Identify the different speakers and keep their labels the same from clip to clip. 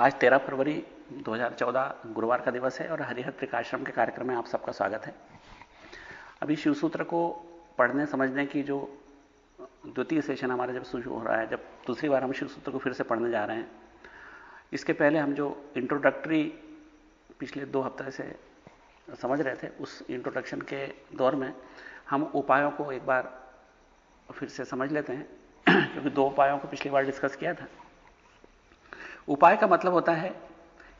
Speaker 1: आज 13 फरवरी 2014 गुरुवार का दिवस है और हरिहर त्रिकाश्रम के कार्यक्रम में आप सबका स्वागत है। अभी शिवसूत्र को पढ़ने, समझने की जो द्वितीय सेशन हमारा जब शुरू हो रहा है, जब दूसरी बार हम शिवसूत्र को फिर से पढ़ने जा रहे हैं, इसके पहले हम जो इंट्रोडक्टरी पिछले दो हफ़्ते से समझ रहे थे, उस इंट्रोडक्शन के दौर में हम उपायों को एक बार फिर से समझ लेते हैं, क्योंकि दो उपायों को पिछली बार डिस्कस किया था। उपाय का मतलब होता है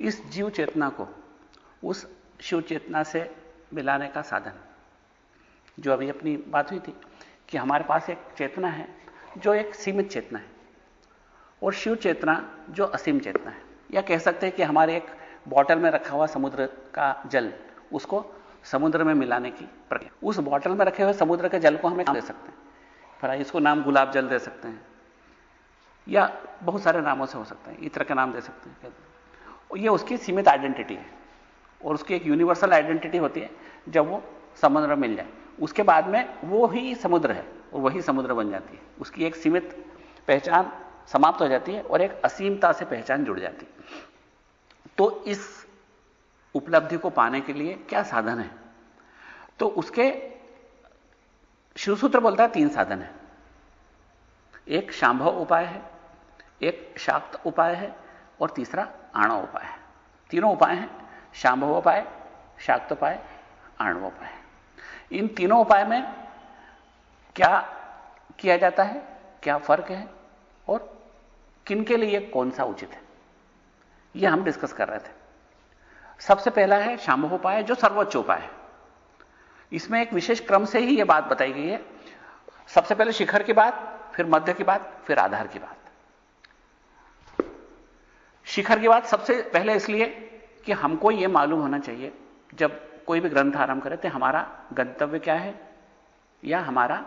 Speaker 1: इस जीव चेतना को, उस शिव चेतना से मिलाने का साधन। जो अभी अपनी बात हुई थी कि हमारे पास एक चेतना है, जो एक सीमित चेतना है, और शिव चेतना जो असीम चेतना है। या कह सकते हैं कि हमारे एक बॉटल में रखा हुआ समुद्र का जल, उसको समुद्र में मिलाने की प्रक्रिया। उस बॉटल में रखे हुए समुद्र के जल को हमें दे सकते हैं। फिर इसको नाम गुलाब जल दे सकते हैं। या बहुत सारे नामों से हो सकते हैं, इत्र का नाम दे सकते हैं ये उसकी सीमित आइडेंटिटी है, और उसकी एक यूनिवर्सल आइडेंटिटी होती है, जब वो समुद्र मिल जाए। उसके बाद में वो ही समुद्र है, और वही समुद्र बन जाती है। उसकी एक सीमित पहचान समाप्त हो जाती है, और एक असीमता से पहचान जुड़ जाती है। तो इस उपलब्धि को पाने के लिए क्या साधन है? तो उसके शिवसूत्र बोलता है, तीन साधन है। एक शांभव उपाय है एक शाक्त उपाय है और तीसरा आणव उपाय है। तीनों उपाय हैं, शांभव उपाय, शाक्त उपाय, आणव उपाय। इन तीनों उपाय में क्या किया जाता है, क्या फ़र्क है और किन के लिए कौन सा उचित है? यह हम डिस्कस कर रहे थे। सबसे पहला है शांभव उपाय, जो सर्वोच्च उपाय है। इसमें एक विशेष क्रम से ही यह बात बताई गई है। सबसे पहले शिखर की बात, फिर मध्य की बात, फिर आधार की बात। शिखर की बात सबसे पहले इसलिए कि हमको यह मालूम होना चाहिए, जब कोई भी ग्रंथ आरंभ करे तो हमारा गंतव्य क्या है या हमारा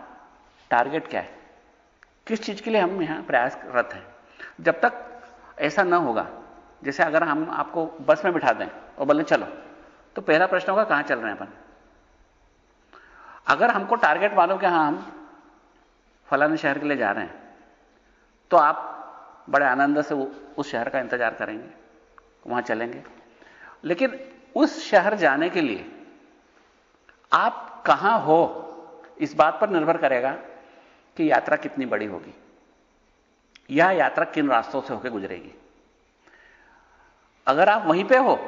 Speaker 1: टारगेट क्या है? किस चीज़ के लिए हम यहाँ प्रयासरत हैं? जब तक ऐसा ना होगा, जैसे अगर हम आपको बस में बिठा दें और बोले, चलो। तो पहला प्रश्न होगा, कहाँ चल रहे हैं अपन? अगर हमको टारगेट मालूम कि हाँ, हम फलाने शहर के लिए जा रहे हैं तो आप बड़े आनंद से उस शहर का इंतज़ार करेंगे, वहाँ चलेंगे। लेकिन उस शहर जाने के लिए आप कहाँ हो, इस बात पर निर्भर करेगा कि यात्रा कितनी बड़ी होगी। यह यात्रा किन रास्तों से होकर गुजरेगी। अगर आप वहीं पे हो,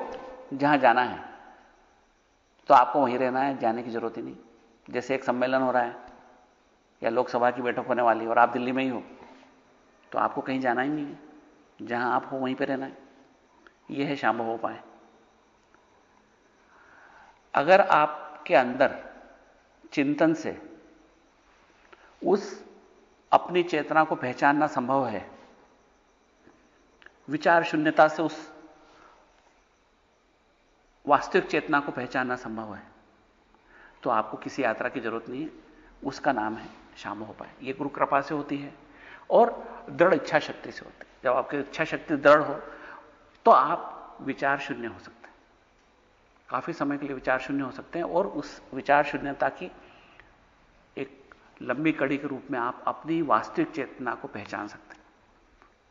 Speaker 1: जहाँ जाना है तो आपको वहीं रहना है, जाने की ज़रूरत ही नहीं। जैसे एक सम्मेलन हो रहा है, या लोकसभा की बैठक होने वाली है, और आप दिल्ली में ही हो तो आपको कहीं जाना ही नहीं है। जहाँ आप हो वहीं पर रहना है। यह है शाम उपाय। अगर आपके अंदर चिंतन से उस अपनी चेतना को पहचानना संभव है, विचार शून्यता से उस वास्तविक चेतना को पहचानना संभव है तो आपको किसी यात्रा की ज़रूरत नहीं है। उसका नाम है शाम हो पाए यह गुरु कृपा से होती है और दृढ़ इच्छा शक्ति से होती है। जब आपकी इच्छा शक्ति दृढ़ हो तो आप विचार शून्य हो सकते हैं। काफ़ी समय के लिए विचार शून्य हो सकते हैं और उस विचार शून्यता की एक लंबी कड़ी के रूप में आप अपनी वास्तविक चेतना को पहचान सकते हैं।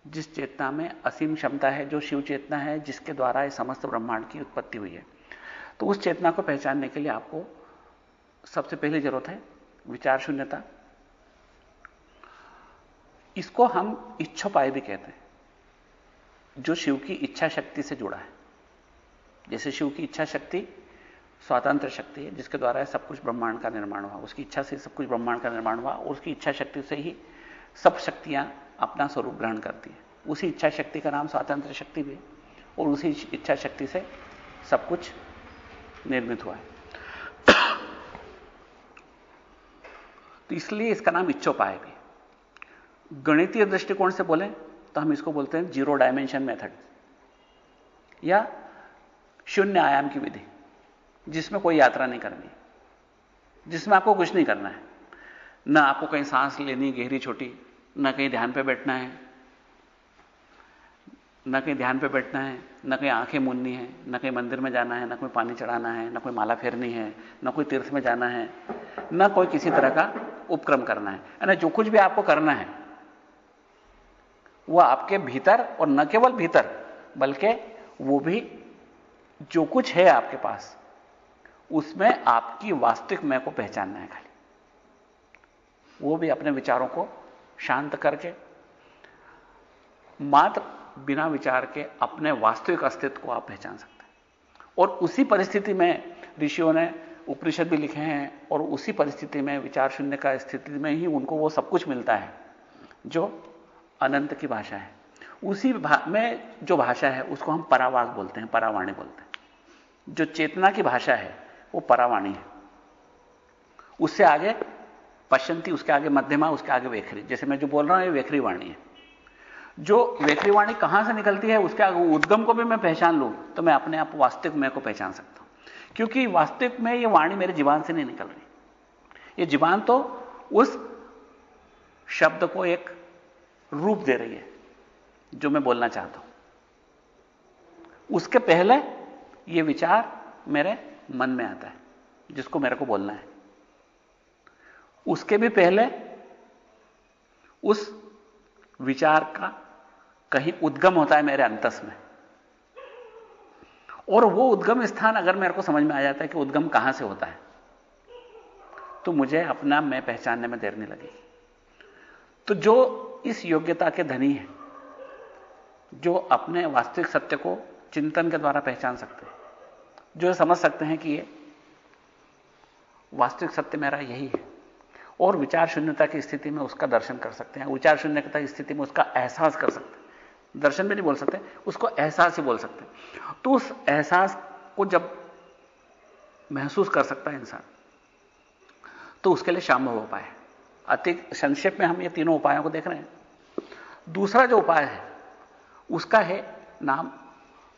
Speaker 1: जिस चेतना में असीम क्षमता है, जो शिव चेतना है, जिसके द्वारा इस समस्त ब्रह्मांड की उत्पत्ति हुई है तो उस चेतना को पहचानने के लिए आपको सबसे पहली ज़रूरत है विचार शून्यता। इसको हम इच्छोपाय भी कहते हैं। जो शिव की इच्छा शक्ति से जुड़ा है। जैसे शिव की इच्छा शक्ति स्वतंत्र शक्ति है, जिसके द्वारा सब कुछ ब्रह्मांड का निर्माण हुआ। उसकी इच्छा से सब कुछ ब्रह्मांड का निर्माण हुआ। और उसकी इच्छा शक्ति से ही सब शक्तियाँ अपना स्वरूप ग्रहण करती है। उसी इच्छा शक्ति का नाम स्वातंत्र शक्ति भी है और उसी इच्छा शक्ति से सब कुछ निर्मित हुआ है। तो इसलिए इसका नाम इच्छोपाय भी गणितीय दृष्टिकोण से बोले तो हम इसको बोलते हैं ज़ीरो डायमेंशन मेथड, या शून्य आयाम की विधि, जिसमें कोई यात्रा नहीं करनी जिसमें आपको कुछ नहीं करना है। ना आपको कहीं सांस लेनी गहरी छोटी, ना कहीं ध्यान पे बैठना है, ना कहीं ध्यान पे बैठना है, ना कहीं आँखें मूननी है, ना कहीं मंदिर में जाना है, ना कोई पानी चढ़ाना है, ना कोई माला फेरनी है, ना कोई तीर्थ में जाना है, ना कोई किसी तरह का उपक्रम करना है। यानी जो कुछ भी आपको करना है वह आपके भीतर और न केवल भीतर, बल्कि वो भी जो कुछ है आपके पास, उसमें आपकी वास्तविक मैं को पहचानना है खाली। वो भी अपने विचारों को शांत करके, मात्र बिना विचार के अपने वास्तविक अस्तित्व को आप पहचान सकते हैं। और उसी परिस्थिति में ऋषियों ने उपनिषद भी लिखे हैं, और उसी परिस्थिति में विचार शून्य का स्थिति में ही उनको वो सब कुछ मिलता है, जो अनंत की भाषा है। उसी में जो भाषा है, उसको हम परावाग बोलते हैं, परावाणी बोलते हैं। जो चेतना की भाषा है, वो परावाणी है। उससे आगे पश्चंती उसके आगे मध्यमा, उसके आगे वेखरी। जैसे मैं जो बोल रहा हूँ, ये वेखरी वाणी है। जो वेखरी वाणी कहाँ से निकलती है, उसके आगे, उद्गम को भी मैं पहचान लूँ तो मैं अपने आप वास्तविक मैं को पहचान सकता हूँ। क्योंकि वास्तविक में ये वाणी मेरे जीवान से नहीं निकल रही। ये जीवान तो उस शब्द को एक रूप दे रही है, जो मैं बोलना चाहता हूँ। उसके पहले यह विचार मेरे मन में आता है, जिसको मेरे को बोलना है। उसके भी पहले उस विचार का कहीं उद्गम होता है मेरे अंतस में। और वो उद्गम स्थान अगर मेरे को समझ में आ जाता है कि उद्गम कहाँ से होता है तो मुझे अपना मैं पहचानने में देर नहीं लगेगी। तो जो इस योग्यता के धनी हैं, जो अपने वास्तविक सत्य को चिंतन के द्वारा पहचान सकते हैं, जो समझ सकते हैं कि ये वास्तविक सत्य मेरा यही है, और विचार शून्यता की स्थिति में उसका दर्शन कर सकते हैं, विचार शून्यता की स्थिति में उसका एहसास कर सकते हैं। दर्शन भी नहीं बोल सकते, उसको एहसास ही बोल सकते हैं। तो उस एहसास को जब महसूस कर सकता है इंसान तो उसके लिए शाम हो पाए। अति संक्षेप में हम ये तीनों उपायों को देख रहे हैं। दूसरा जो उपाय है, उसका है नाम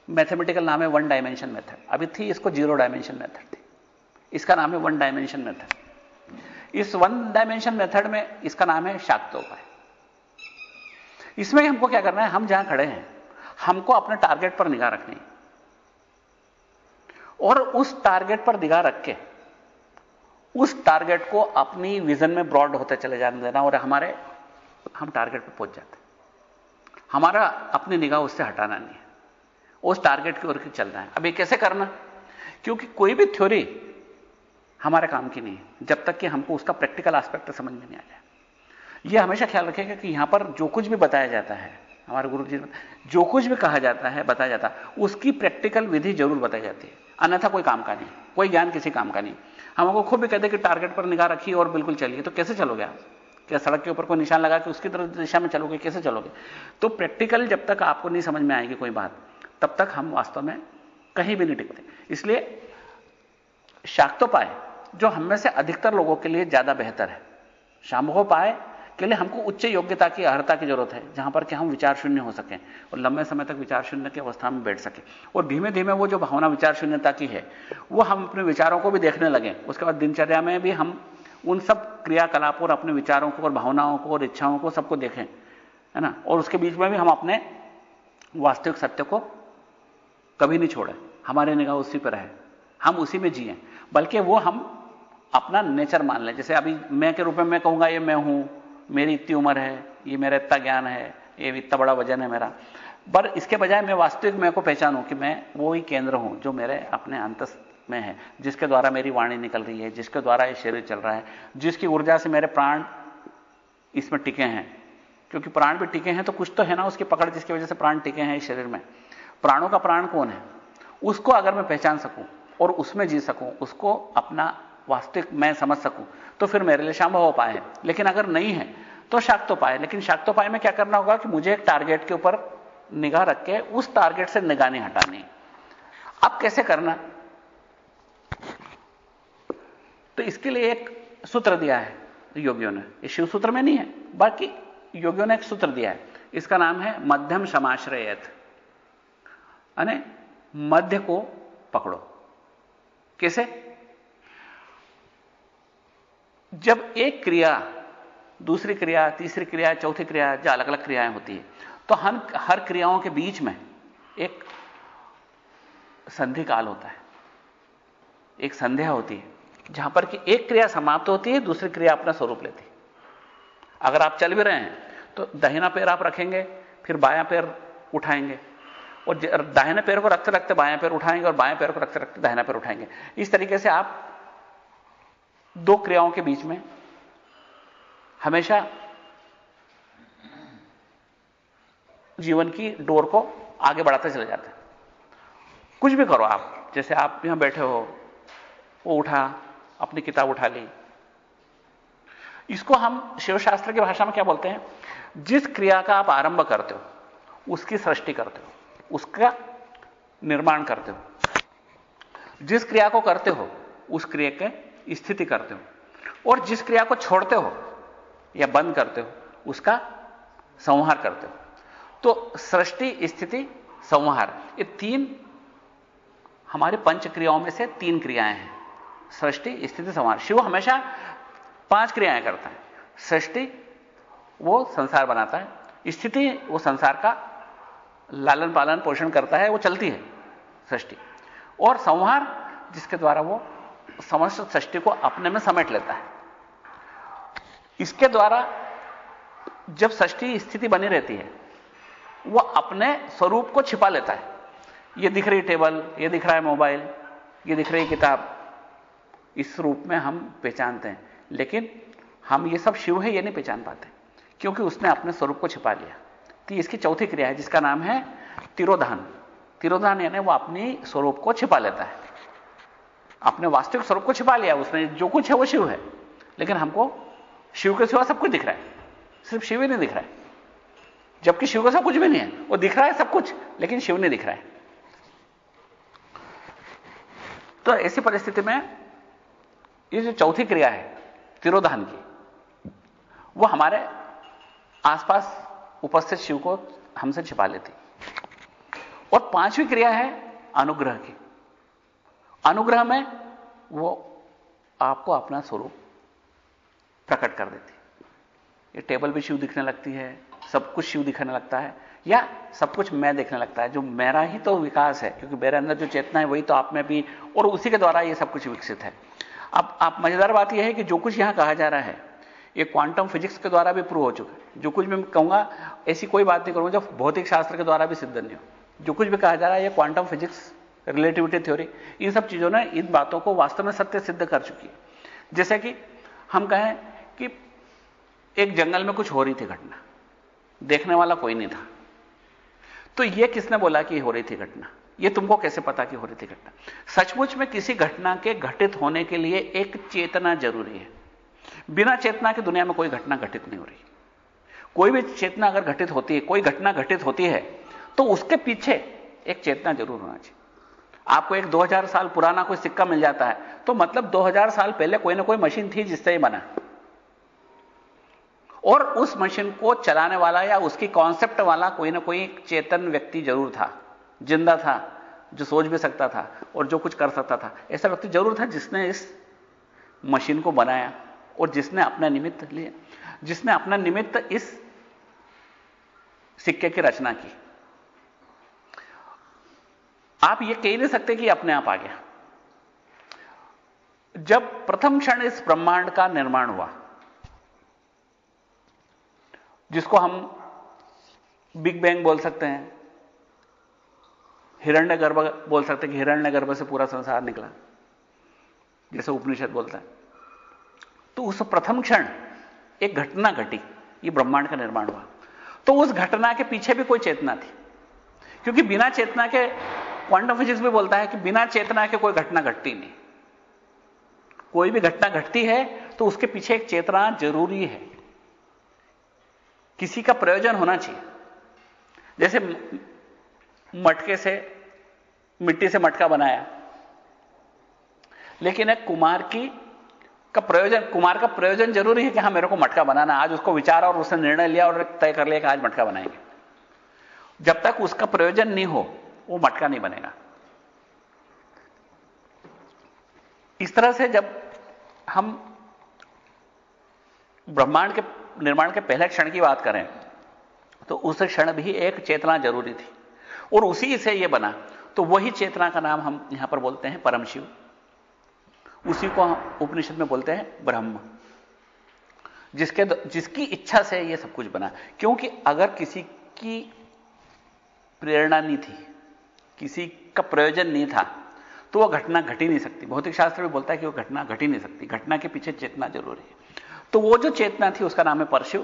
Speaker 1: मैथमेटिकल नाम है वन डायमेंशन मेथड अभी थी, इसको ज़ीरो डायमेंशन मेथड थी। इसका नाम है वन डायमेंशन मेथड इस वन डायमेंशन मेथड में इसका नाम है शाक्त उपाय। इसमें हमको क्या करना है, हम जहाँ खड़े हैं, हमको अपने टारगेट पर निगाह रखनी और उस टारगेट पर निगाह रख के उस टारगेट को अपनी विजन में ब्रॉड होते चले जाने देना और हमारे, हम टारगेट पर पहुँच जाते हमारा अपनी निगाह उससे हटाना नहीं है। उस टारगेट की ओर चलना है। अब ये कैसे करना? क्योंकि कोई भी थ्योरी हमारे काम की नहीं है, जब तक कि हमको उसका प्रैक्टिकल एस्पेक्ट समझ में नहीं आ जाए। यह हमेशा ख्याल रखेगा कि यहाँ पर जो कुछ भी बताया जाता है, हमारे गुरु जी जो कुछ भी कहा जाता है, बताया जाता उसकी प्रैक्टिकल विधि ज़रूर बताई जाती है। अन्यथा कोई काम का नहीं, कोई ज्ञान किसी काम का नहीं। हमको खुद भी कहते कि टारगेट पर निगाह रखिए और बिल्कुल चलिए। तो कैसे चलोगे आप? क्या सड़क के ऊपर कोई निशान लगा के उसकी तरफ़ दिशा में चलोगे? कैसे चलोगे? तो प्रैक्टिकल जब तक आपको नहीं समझ में आएगी कोई बात, तब तक हम वास्तव में कहीं भी नहीं टिकते। इसलिए शाक्तोपाय, जो हम में से अधिकतर लोगों के लिए ज़्यादा बेहतर है। शाम्भोपाय के लिए हमको उच्च योग्यता की, अर्हता की ज़रूरत है, जहाँ पर कि हम विचार शून्य हो सकें और लंबे समय तक विचार शून्य की अवस्था में बैठ सके। और धीमे धीमे वो जो भावना विचार शून्यता की है, वो हम अपने विचारों को भी देखने लगे। उसके बाद दिनचर्या में भी हम उन सब क्रियाकलापों और अपने विचारों को और भावनाओं को और इच्छाओं को सबको देखें, है ना? और उसके बीच में भी हम अपने वास्तविक सत्य को कभी नहीं छोड़े। हमारे निगाह उसी पर है। हम उसी में जिए, बल्कि वो हम अपना नेचर मान लें। जैसे अभी मैं के रूप में मैं कहूँगा, ये मैं हूँ मेरी इतनी उम्र है, ये मेरा इतना ज्ञान है, ये इतना बड़ा वज़न है मेरा। पर इसके बजाय मैं वास्तविक मैं को पहचानूं कि मैं वो ही केंद्र हूँ जो मेरे अपने अंतस में है, जिसके द्वारा मेरी वाणी निकल रही है, जिसके द्वारा ये शरीर चल रहा है, जिसकी ऊर्जा से मेरे प्राण इसमें टिके हैं। क्योंकि प्राण भी टिके हैं तो कुछ तो है ना उसकी पकड़ जिसकी वजह से प्राण टिके हैं इस शरीर में। प्राणों का प्राण कौन है? उसको अगर मैं पहचान सकूँ और उसमें जी सकूँ, उसको अपना वास्तविक मैं समझ सकूँ तो फिर मेरे लिए संभव हो पाए लेकिन अगर नहीं है तो शाक्तोपाय लेकिन शाक्तोपाय में क्या करना होगा कि मुझे एक टारगेट के ऊपर निगाह रख के उस टारगेट से निगाह नहीं हटानी अब कैसे करना? तो इसके लिए एक सूत्र दिया है योगियों ने। ये शिव सूत्र में नहीं है, बाकी योगियों ने एक सूत्र दिया है। इसका नाम है मध्यम समाश्रयत। मध्य को पकड़ो। कैसे? जब एक क्रिया, दूसरी क्रिया, तीसरी क्रिया, चौथी क्रिया जो अलग अलग क्रियाएँ होती है तो हम हर क्रियाओं के बीच में एक संधि काल होता है। एक संध्या होती है, जहाँ पर कि एक क्रिया समाप्त होती है, दूसरी क्रिया अपना स्वरूप लेती है। अगर आप चल भी रहे हैं तो दहिना पैर आप रखेंगे, फिर बायां पैर उठाएँगे, और दाहिने पैर को रखते रखते बाएँ पैर उठाएँगे, और बाएँ पैर को रखते रखते दाहिना पैर उठाएँगे। इस तरीके से आप दो क्रियाओं के बीच में हमेशा जीवन की डोर को आगे बढ़ाते चले जाते हैं। कुछ भी करो आप, जैसे आप यहाँ बैठे हो, वो उठा, अपनी किताब उठा ली। इसको हम शिवशास्त्र की भाषा में क्या बोलते हैं? जिस क्रिया का आप आरंभ करते हो, उसकी सृष्टि करते हो, उसका निर्माण करते हो। जिस क्रिया को करते हो, उस क्रिया के स्थिति करते हो। और जिस क्रिया को छोड़ते हो या बंद करते हो, उसका संहार करते हो। तो सृष्टि, स्थिति, संहार, ये तीन हमारे पंच क्रियाओं में से तीन क्रियाएँ हैं। सृष्टि, स्थिति, संहार। शिव हमेशा पाँच क्रियाएँ करता है। सृष्टि, वो संसार बनाता है। स्थिति, वो संसार का लालन पालन पोषण करता है, वो चलती है सृष्टि। और संहार, जिसके द्वारा वो समस्त सृष्टि को अपने में समेट लेता है। इसके द्वारा जब सृष्टि स्थिति बनी रहती है वह अपने स्वरूप को छिपा लेता है। यह दिख रही टेबल यह दिख रहा है मोबाइल यह दिख रही किताब, इस रूप में हम पहचानते हैं। लेकिन हम ये सब शिव है, ये नहीं पहचान पाते, क्योंकि उसने अपने स्वरूप को छिपा लिया। तो इसकी चौथी क्रिया है, जिसका नाम है तिरोधान। तिरोधान यानी वो अपनी स्वरूप को छिपा लेता है। अपने वास्तविक स्वरूप को छिपा लिया उसने जो कुछ है वो शिव है। लेकिन हमको शिव के सिवा सब कुछ दिख रहा है। सिर्फ़ शिव ही नहीं दिख रहा है। जबकि शिव का सब कुछ भी नहीं है। वो दिख रहा है सब कुछ, लेकिन शिव नहीं दिख रहा है। तो ऐसी परिस्थिति में ये जो चौथी क्रिया है, तिरोधान की, वो हमारे आसपास उपस्थित शिव को हमसे छिपा लेती। और पांचवी क्रिया है अनुग्रह की। अनुग्रह में वो आपको अपना स्वरूप प्रकट कर देती ये टेबल भी शिव दिखने लगती है, सब कुछ शिव दिखने लगता है, या सब कुछ मैं देखने लगता है, जो मेरा ही तो विकास है, क्योंकि मेरे अंदर जो चेतना है वही तो आप में भी, और उसी के द्वारा ये सब कुछ विकसित है। अब आप मज़ेदार बात यह है कि जो कुछ यहाँ कहा जा रहा है, ये क्वांटम फिजिक्स के द्वारा भी प्रूव हो चुका है। जो कुछ मैं कहूँगा, ऐसी कोई बात नहीं करूँगा जो भौतिक शास्त्र के द्वारा भी सिद्ध नहीं हो। जो कुछ भी कहा जा रहा है, ये क्वांटम फिजिक्स रिलेटिविटी थ्योरी इन सब चीज़ों ने इन बातों को वास्तव में सत्य सिद्ध कर चुकी है। जैसे कि हम कहें कि एक जंगल में कुछ हो रही थी घटना, देखने वाला कोई नहीं था। तो यह किसने बोला कि हो रही थी घटना? यह तुमको कैसे पता कि हो रही थी घटना? सचमुच में किसी घटना के घटित होने के लिए एक चेतना ज़रूरी है। बिना चेतना की दुनिया में कोई घटना घटित नहीं हो रही। कोई भी चेतना अगर घटित होती है, कोई घटना घटित होती है तो उसके पीछे एक चेतना ज़रूर होना चाहिए। आपको एक 2000 साल पुराना कोई सिक्का मिल जाता है। तो मतलब 2000 साल पहले कोई ना कोई मशीन थी जिससे ही बना। और उस मशीन को चलाने वाला या उसकी कॉन्सेप्ट वाला कोई ना कोई चेतन व्यक्ति ज़रूर था। ज़िंदा था, जो सोच भी सकता था और जो कुछ कर सकता था। ऐसा व्यक्ति ज़रूर था जिसने इस मशीन को बनाया और जिसने अपना निमित्त लिया, जिसने अपना निमित्त इस सिक्के की रचना की। आप यह कह नहीं सकते कि अपने आप आ गया। जब प्रथम क्षण इस ब्रह्मांड का निर्माण हुआ, जिसको हम बिग बैंग बोल सकते हैं हिरण्य गर्भ बोल सकते हैं कि हिरण्य गर्भ से पूरा संसार निकला, जैसे उपनिषद बोलता है। तो उस प्रथम क्षण एक घटना घटी, ये ब्रह्मांड का निर्माण हुआ। तो उस घटना के पीछे भी कोई चेतना थी, क्योंकि बिना चेतना के क्वांटम फिजिक्स भी बोलता है कि बिना चेतना के कोई घटना घटती नहीं। कोई भी घटना घटती है तो उसके पीछे एक चेतना ज़रूरी है। किसी का प्रयोजन होना चाहिए। जैसे मटके से, मिट्टी से मटका बनाया। लेकिन एक कुमार की का प्रयोजन, कुमार का प्रयोजन ज़रूरी है कि हाँ, मेरे को मटका बनाना आज उसको विचार और उसने निर्णय लिया और तय कर लिया कि आज मटका बनाएँगे। जब तक उसका प्रयोजन नहीं हो वो मटका नहीं बनेगा। इस तरह से जब हम ब्रह्मांड के, निर्माण के पहले क्षण की बात करें तो उस क्षण भी एक चेतना ज़रूरी थी और उसी से यह बना। तो वही चेतना का नाम हम यहाँ पर बोलते हैं परम शिव। उसी को हम उपनिषद में बोलते हैं ब्रह्म। जिसके जिसकी इच्छा से यह सब कुछ बना। क्योंकि अगर किसी की प्रेरणा नहीं थी किसी का प्रयोजन नहीं था तो वह घटना घट नहीं सकती। भौतिक शास्त्र भी बोलता है कि वह घटना घट नहीं सकती। घटना के पीछे चेतना ज़रूरी है। तो वो जो चेतना थी, उसका नाम है परशु।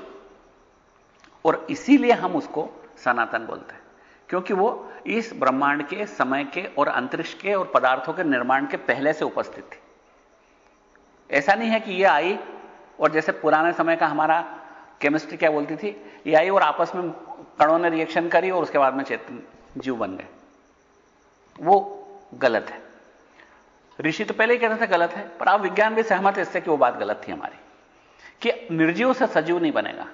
Speaker 1: और इसीलिए हम उसको सनातन बोलते हैं। क्योंकि वो इस ब्रह्मांड के, समय के और अंतरिक्ष के और पदार्थों के निर्माण के पहले से उपस्थित थी। ऐसा नहीं है कि ये आई और जैसे पुराने समय का हमारा केमिस्ट्री क्या बोलती थी? ये आई और आपस में कणों ने रिएक्शन करी और उसके बाद में चेतन जीव बन गए। वो गलत है। ऋषि तो पहले ही कहते थे गलत है, पर आप विज्ञान भी सहमत है इससे कि वो बात गलत थी हमारी। कि निर्जीव से सजीव नहीं बनेगा।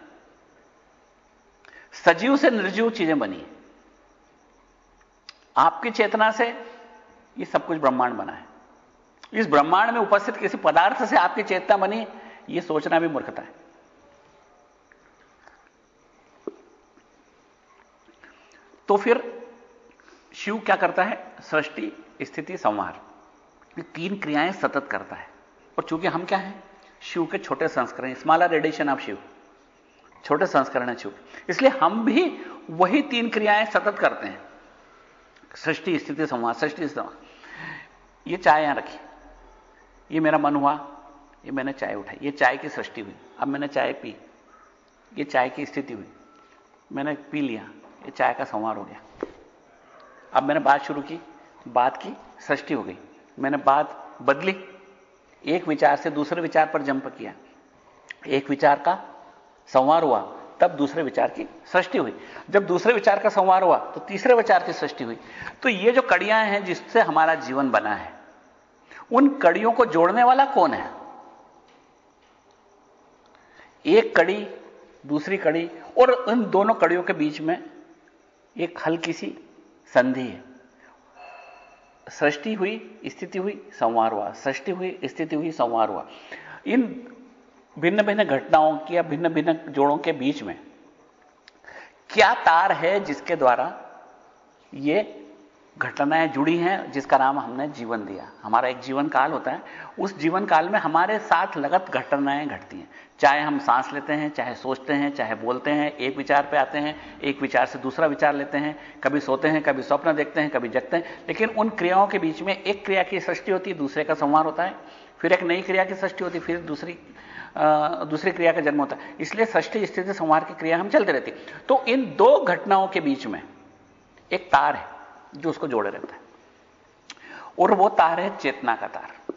Speaker 1: सजीव से निर्जीव चीज़ें बनी आपकी चेतना से ये सब कुछ ब्रह्मांड बना है। इस ब्रह्मांड में उपस्थित किसी पदार्थ से आपकी चेतना बनी, ये सोचना भी मूर्खता है। तो फिर शिव क्या करता है? सृष्टि, स्थिति, संहार। ये तीन क्रियाएँ सतत करता है। और चूँकि हम क्या हैं? शिव के छोटे संस्करण स्मॉलर रेडिएशन ऑफ़ शिव। छोटे संस्करण है शिव। इसलिए हम भी वही तीन क्रियाएँ सतत करते हैं। सृष्टि, स्थिति संवाद सृष्टि संवाद ये चाय यहाँ रखी। ये मेरा मन हुआ। ये मैंने चाय उठाई। ये चाय की सृष्टि हुई। अब मैंने चाय पी। ये चाय की स्थिति हुई। मैंने पी लिया। ये चाय का संवार हो गया। अब मैंने बात शुरू की, बात की, सृष्टि हो गई। मैंने बात बदली, एक विचार से दूसरे विचार पर जंप किया। एक विचार का संवार हुआ, तब दूसरे विचार की सृष्टि हुई। जब दूसरे विचार का संवार हुआ तो तीसरे विचार की सृष्टि हुई। तो ये जो कड़ियाँ हैं जिससे हमारा जीवन बना है, उन कड़ियों को जोड़ने वाला कौन है? एक कड़ी, दूसरी कड़ी, और उन दोनों कड़ियों के बीच में एक हल्की सी संधि। सृष्टि हुई, स्थिति हुई, संवार हुआ। सृष्टि हुई, स्थिति हुई, संवार हुआ। इन भिन्न भिन्न घटनाओं की या भिन्न भिन्न जोड़ों के बीच में क्या तार है जिसके द्वारा ये घटनाएँ जुड़ी हैं, जिसका नाम हमने जीवन दिया। हमारा एक जीवन काल होता है। उस जीवन काल में हमारे साथ लगत घटनाएँ घटती हैं। चाहे हम सांस लेते हैं, चाहे सोचते हैं, चाहे बोलते हैं, एक विचार पे आते हैं, एक विचार से दूसरा विचार लेते हैं। कभी सोते हैं, कभी स्वप्न देखते हैं, कभी जगते हैं। लेकिन उन क्रियाओं के बीच में एक क्रिया की सृष्टि होती है, दूसरे का संवार होता है। फिर एक नई क्रिया की सृष्टि होती फिर दूसरी दूसरी क्रिया का जन्म होता है। इसलिए सृष्टि, स्थिति, संवार की क्रिया हम चलते रहती तो इन दो घटनाओं के बीच में एक तार है। जो उसको जोड़े रहता है। और वो तार है चेतना का तार।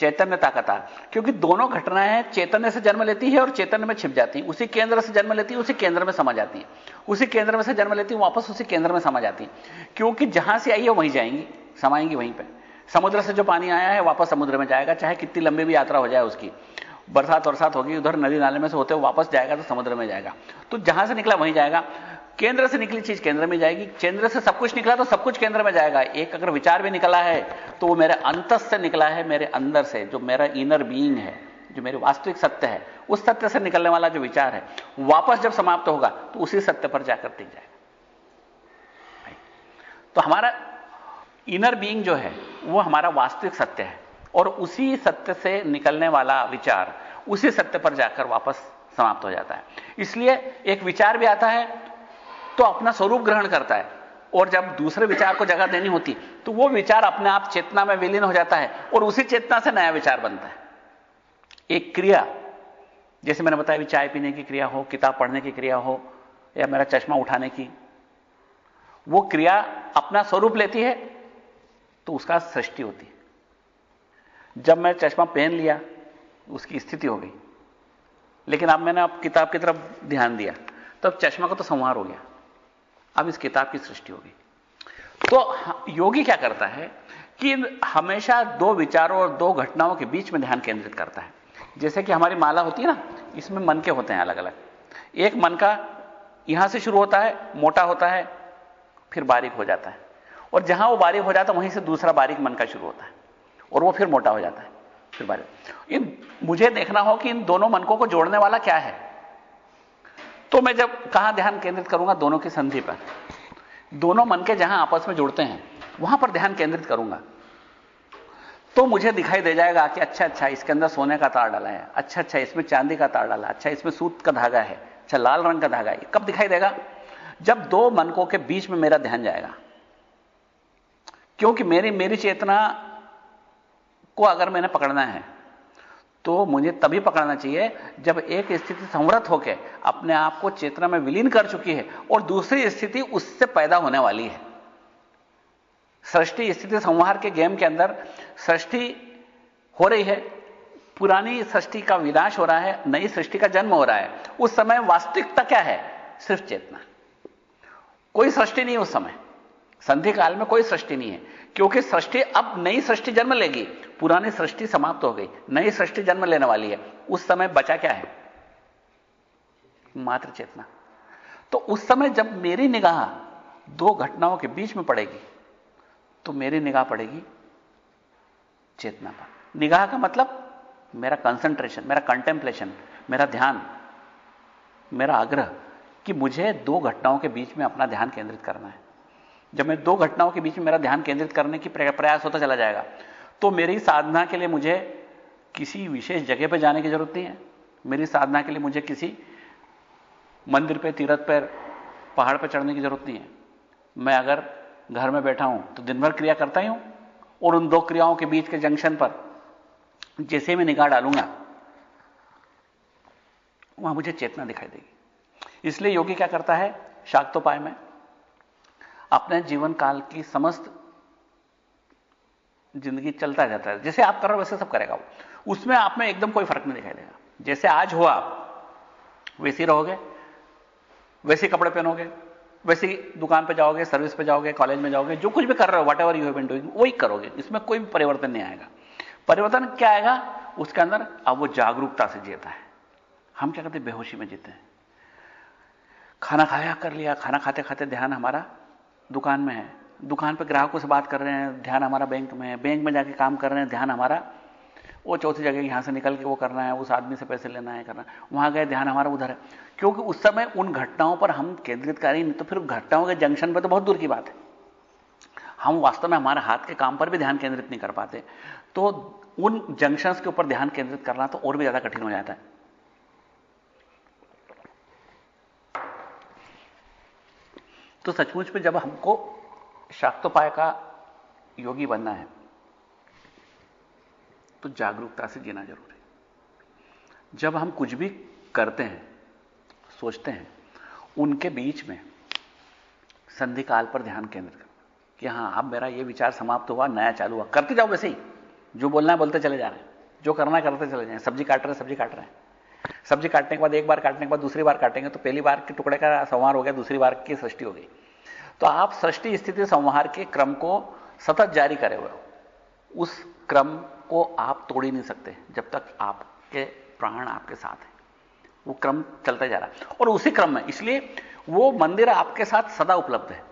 Speaker 1: चैतन्यता का तार। क्योंकि दोनों घटनाएँ चैतन्य से जन्म लेती है और चैतन्य में छिप जाती है। उसी केंद्र से जन्म लेती है, उसी केंद्र में समा जाती है। उसी केंद्र में से जन्म लेती है, वापस उसी केंद्र में समा जाती है। क्योंकि जहाँ से आई है, वहीं जाएँगी, समाएँगी वहीं पर समुद्र से जो पानी आया है, वापस समुद्र में जाएगा। चाहे कितनी लंबी भी यात्रा हो जाए उसकी। बरसात बरसात होगी, उधर नदी नाले में से होते हुए वापस जाएगा तो समुद्र में जाएगा। तो जहाँ से निकला, वहीं जाएगा। केंद्र से निकली चीज़ केंद्र में जाएगी। केंद्र से सब कुछ निकला तो सब कुछ केंद्र में जाएगा। एक अगर विचार भी निकला है तो वो मेरे अंतस से निकला है, मेरे अंदर से, जो मेरा इनर बीइंग है, जो मेरे वास्तविक सत्य है, उस सत्य से निकलने वाला जो विचार है, वापस जब समाप्त होगा तो उसी सत्य पर जाकर टिक जाएगा। तो हमारा इनर बीइंग जो है, वो हमारा वास्तविक सत्य है, और उसी सत्य से निकलने वाला विचार, उसी सत्य पर जाकर वापस समाप्त हो जाता है। इसलिए एक विचार भी आता है तो अपना स्वरूप ग्रहण करता है। और जब दूसरे विचार को जगह देनी होती तो वो विचार अपने आप चेतना में विलीन हो जाता है और उसी चेतना से नया विचार बनता है। एक क्रिया, जैसे मैंने बताया चाय पीने की क्रिया हो, किताब पढ़ने की क्रिया हो, या मेरा चश्मा उठाने की, वो क्रिया अपना स्वरूप लेती है तो उसका सृष्टि होती है। जब मैं चश्मा पहन लिया, उसकी स्थिति हो गई। लेकिन अब मैंने अब किताब की तरफ़ ध्यान दिया, तब तो चश्मा का तो संहार हो गया। अब इस किताब की सृष्टि होगी। तो योगी क्या करता है कि हमेशा दो विचारों और दो घटनाओं के बीच में ध्यान केंद्रित करता है। जैसे कि हमारी माला होती है ना, इसमें मन के होते हैं अलग अलग एक मन का यहाँ से शुरू होता है, मोटा होता है, फिर बारीक हो जाता है। और जहाँ वो बारीक हो जाता है, वहीं से दूसरा बारीक मन का शुरू होता है। और वो फिर मोटा हो जाता है, फिर बारीक। इन, मुझे देखना हो कि इन दोनों मनकों को जोड़ने वाला क्या है? तो मैं जब कहाँ ध्यान केंद्रित करूँगा? दोनों की संधि पर। दोनों मन के जहाँ आपस में जुड़ते हैं, वहाँ पर ध्यान केंद्रित करूँगा। तो मुझे दिखाई दे जाएगा कि अच्छा अच्छा इसके अंदर सोने का तार डाला है। अच्छा अच्छा इसमें चांदी का तार डाला अच्छा इसमें सूत का धागा है। अच्छा लाल रंग का धागा है। कब दिखाई देगा? जब दो मनकों के बीच में मेरा ध्यान जाएगा। क्योंकि मेरी मेरी चेतना को अगर मैंने पकड़ना है तो मुझे तभी पकड़ना चाहिए जब एक स्थिति संवृत होकर अपने आप को चेतना में विलीन कर चुकी है और दूसरी स्थिति उससे पैदा होने वाली है। सृष्टि स्थिति संहार के गेम के अंदर सृष्टि हो रही है, पुरानी सृष्टि का विनाश हो रहा है, नई सृष्टि का जन्म हो रहा है। उस समय वास्तविकता क्या है? सिर्फ़ चेतना। कोई सृष्टि नहीं उस समय। संधि काल में कोई सृष्टि नहीं है। क्योंकि सृष्टि अब नई सृष्टि जन्म लेगी। पुरानी सृष्टि समाप्त हो गई। नई सृष्टि जन्म लेने वाली है। उस समय बचा क्या है? मात्र चेतना। तो उस समय जब मेरी निगाह दो घटनाओं के बीच में पड़ेगी तो मेरी निगाह पड़ेगी चेतना पर। निगाह का मतलब मेरा कंसंट्रेशन मेरा कंटेम्पलेशन मेरा ध्यान, मेरा आग्रह कि मुझे दो घटनाओं के बीच में अपना ध्यान केंद्रित करना है। जब मैं दो घटनाओं के बीच में मेरा ध्यान केंद्रित करने की प्रयास होता चला जाएगा तो मेरी साधना के लिए मुझे किसी विशेष जगह पर जाने की ज़रूरत नहीं है। मेरी साधना के लिए मुझे किसी मंदिर पे, तीरथ पर पहाड़ पर चढ़ने की ज़रूरत नहीं है। मैं अगर घर में बैठा हूँ तो दिन भर क्रिया करता ही हूँ और उन दो क्रियाओं के बीच के जंक्शन पर जैसे मैं निगाह डालूँगा, वहाँ मुझे चेतना दिखाई देगी। इसलिए योगी क्या करता है, शाक्तोपाय में अपने जीवन काल की समस्त ज़िंदगी चलता जाता है। जैसे आप कर रहे हो, वैसे सब करेगा वो। उसमें आप में एकदम कोई फ़र्क नहीं दिखाई देगा। जैसे आज हुआ आप वैसे रहोगे, वैसे कपड़े पहनोगे, वैसे ही दुकान पे जाओगे सर्विस पे जाओगे कॉलेज में जाओगे, जो कुछ भी कर रहे हो whatever you have doing वही करोगे। इसमें कोई भी परिवर्तन नहीं आएगा। परिवर्तन क्या आएगा? उसके अंदर अब वो जागरूकता से जीता है। हम क्या करते बेहोशी में जीते हैं। खाना खाया, कर लिया। खाना खाते खाते ध्यान हमारा दुकान में है। दुकान पर ग्राहकों से बात कर रहे हैं, ध्यान हमारा बैंक में है। बैंक में जाके काम कर रहे हैं, ध्यान हमारा, वो चौथी जगह यहाँ से निकल के वो करना है, उस आदमी से पैसे लेना है, करना है। वहाँ गए, ध्यान हमारा उधर है। क्योंकि उस समय उन घटनाओं पर हम केंद्रित करें नहीं तो फिर घटनाओं के जंक्शन पर तो बहुत दूर की बात है। हम वास्तव में हमारे हाथ के काम पर भी ध्यान केंद्रित नहीं कर पाते। तो उन जंक्शन के ऊपर ध्यान केंद्रित करना तो और भी ज़्यादा कठिन हो जाता है। तो सचमुच में जब हमको शाक्तोपाय का योगी बनना है तो जागरूकता से जीना ज़रूरी है। जब हम कुछ भी करते हैं, सोचते हैं, उनके बीच में संधि काल पर ध्यान केंद्रित करना, कि हाँ, अब मेरा यह विचार समाप्त हुआ, नया चालू हुआ, करते जाओ वैसे ही। जो बोलना है बोलते चले जा रहे हैं, जो करना है करते चले जाए सब्ज़ी काट रहे हैं, सब्ज़ी काट रहे हैं। सब्ज़ी काटने के बाद एक बार काटने के बाद दूसरी बार काटेंगे तो पहली बार के टुकड़े का संवार हो गया, दूसरी बार की सृष्टि हो गई। तो आप सृष्टि स्थिति संहार के क्रम को सतत जारी करे हुए हो। उस क्रम को आप तोड़ ही नहीं सकते, जब तक आपके प्राण आपके साथ है। वो क्रम चलता जा रहा है। और उसी क्रम में, इसलिए वो मंदिर आपके साथ सदा उपलब्ध है।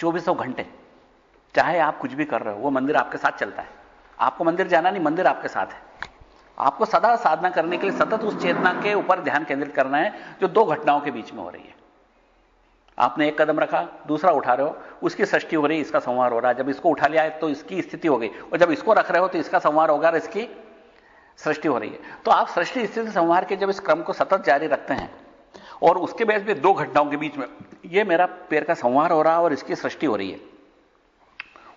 Speaker 1: चौबीसों घंटे, चाहे आप कुछ भी कर रहे हो, वो मंदिर आपके साथ चलता है। आपको मंदिर जाना नहीं, मंदिर आपके साथ है। आपको सदा साधना करने के लिए सतत उस चेतना के ऊपर ध्यान केंद्रित करना है जो दो घटनाओं के बीच में हो रही है। आपने एक कदम रखा, दूसरा उठा रहे हो, उसकी सृष्टि हो रही, इसका संवार हो रहा है। जब इसको उठा लिया है तो इसकी स्थिति हो गई, और जब इसको रख रहे हो तो इसका संवार होगा और इसकी सृष्टि हो रही है। तो आप सृष्टि स्थिति संवार के जब इस क्रम को सतत जारी रखते हैं, और उसके बेस में दो घटनाओं के बीच में, ये मेरा पैर का संवार हो रहा है और इसकी सृष्टि हो रही है।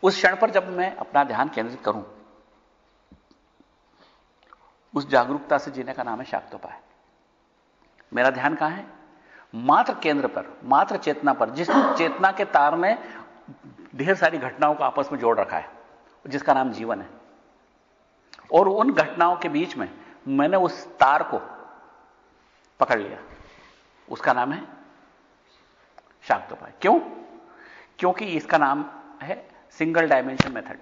Speaker 1: उस क्षण पर जब मैं अपना ध्यान केंद्रित करूँ उस जागरूकता से जीने का नाम है शाक्तोपाय। मेरा ध्यान कहाँ है? मात्र केंद्र पर मात्र चेतना पर जिस चेतना के तार ने ढेर सारी घटनाओं को आपस में जोड़ रखा है जिसका नाम जीवन है। और उन घटनाओं के बीच में मैंने उस तार को पकड़ लिया। उसका नाम है शाक्तोपाय। क्यों? क्योंकि इसका नाम है सिंगल डायमेंशन मेथड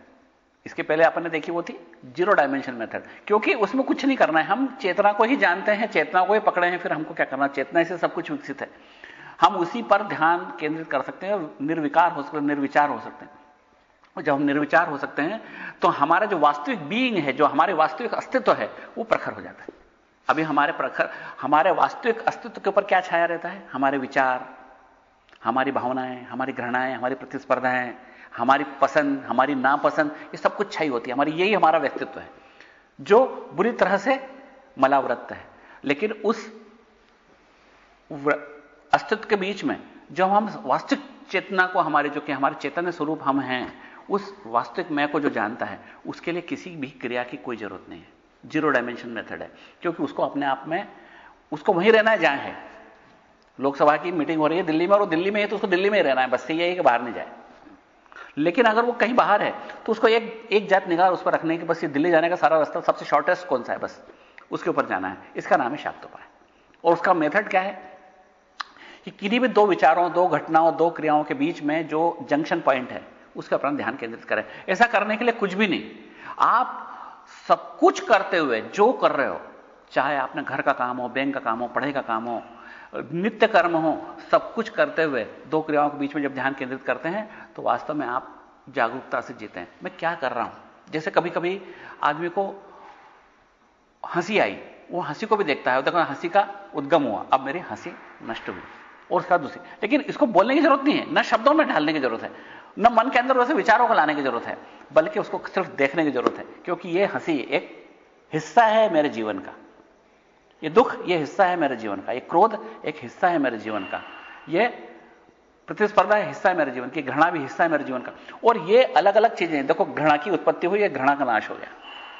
Speaker 1: इसके पहले आपने देखी वो थी ज़ीरो डायमेंशन मेथड। क्योंकि उसमें कुछ नहीं करना है। हम चेतना को ही जानते हैं, चेतना को ही पकड़े हैं, फिर हमको क्या करना चेतना से सब कुछ विकसित है। हम उसी पर ध्यान केंद्रित कर सकते हैं, निर्विकार हो सकते हैं, निर्विचार हो सकते हैं। जब हम निर्विचार हो सकते हैं तो हमारा जो वास्तविक बीइंग है, जो हमारे वास्तविक अस्तित्व है, वो प्रखर हो जाता है। अभी हमारे प्रखर, हमारे वास्तविक अस्तित्व के ऊपर क्या छाया रहता है? हमारे विचार, हमारी भावनाएँ, हमारी घृणाएँ, हमारी प्रतिस्पर्धाएँ हमारी पसंद, हमारी नापसंद, ये सब कुछ छाई होती है। हमारी यही हमारा व्यक्तित्व है, जो बुरी तरह से मलावृत्त है। लेकिन उस अस्तित्व के बीच में, जब हम वास्तविक चेतना को हमारे, जो कि हमारे चेतन स्वरूप हम हैं, उस वास्तविक मैं को जो जानता है, उसके लिए किसी भी क्रिया की कोई ज़रूरत नहीं है। ज़ीरो डायमेंशन मेथड है, क्योंकि उसको अपने आप में, उसको वहीं रहना है जहाँ है। लोकसभा की मीटिंग हो रही है दिल्ली में, और दिल्ली में है तो उसको दिल्ली में ही रहना है, बस से यही कि बाहर नहीं जाए। लेकिन अगर वो कहीं बाहर है तो उसको एक एक जात निगाह उस पर रखने की, बस ये दिल्ली जाने का सारा रास्ता, सबसे शॉर्टेस्ट कौन सा है, बस? उसके ऊपर जाना है। इसका नाम है शाक्तोपाय और उसका मेथड क्या है? कि किन्हीं भी दो विचारों, दो घटनाओं, दो क्रियाओं के बीच में जो जंक्शन पॉइंट है, उसका अपना ध्यान केंद्रित करें। ऐसा करने के लिए कुछ भी नहीं। आप सब कुछ करते हुए जो कर रहे हो, चाहे आपने घर का काम हो, बैंक का काम हो, पढ़ाई का काम हो नित्य कर्म हो, सब कुछ करते हुए, दो क्रियाओं के बीच में जब ध्यान केंद्रित करते हैं तो वास्तव में आप जागरूकता से जीते हैं। मैं क्या कर रहा हूँ? जैसे कभी कभी आदमी को हँसी आई, वो हँसी को भी देखता है। देखो, हँसी का उद्गम हुआ, अब मेरी हँसी नष्ट हुई, और उसका दूसरी। लेकिन इसको बोलने की ज़रूरत नहीं है, ना शब्दों में ढालने की ज़रूरत है, न मन के अंदर वैसे विचारों को लाने की ज़रूरत है, बल्कि उसको सिर्फ़ देखने की ज़रूरत है, क्योंकि यह हँसी एक हिस्सा है मेरे जीवन का। ये दुख ये हिस्सा है मेरे जीवन का, ये क्रोध एक हिस्सा है मेरे जीवन का, ये प्रतिस्पर्धा है हिस्सा है मेरे जीवन की, घृणा भी हिस्सा है मेरे जीवन का। और ये अलग अलग चीज़ें हैं। देखो, घृणा की उत्पत्ति हुई है घृणा का नाश हो गया।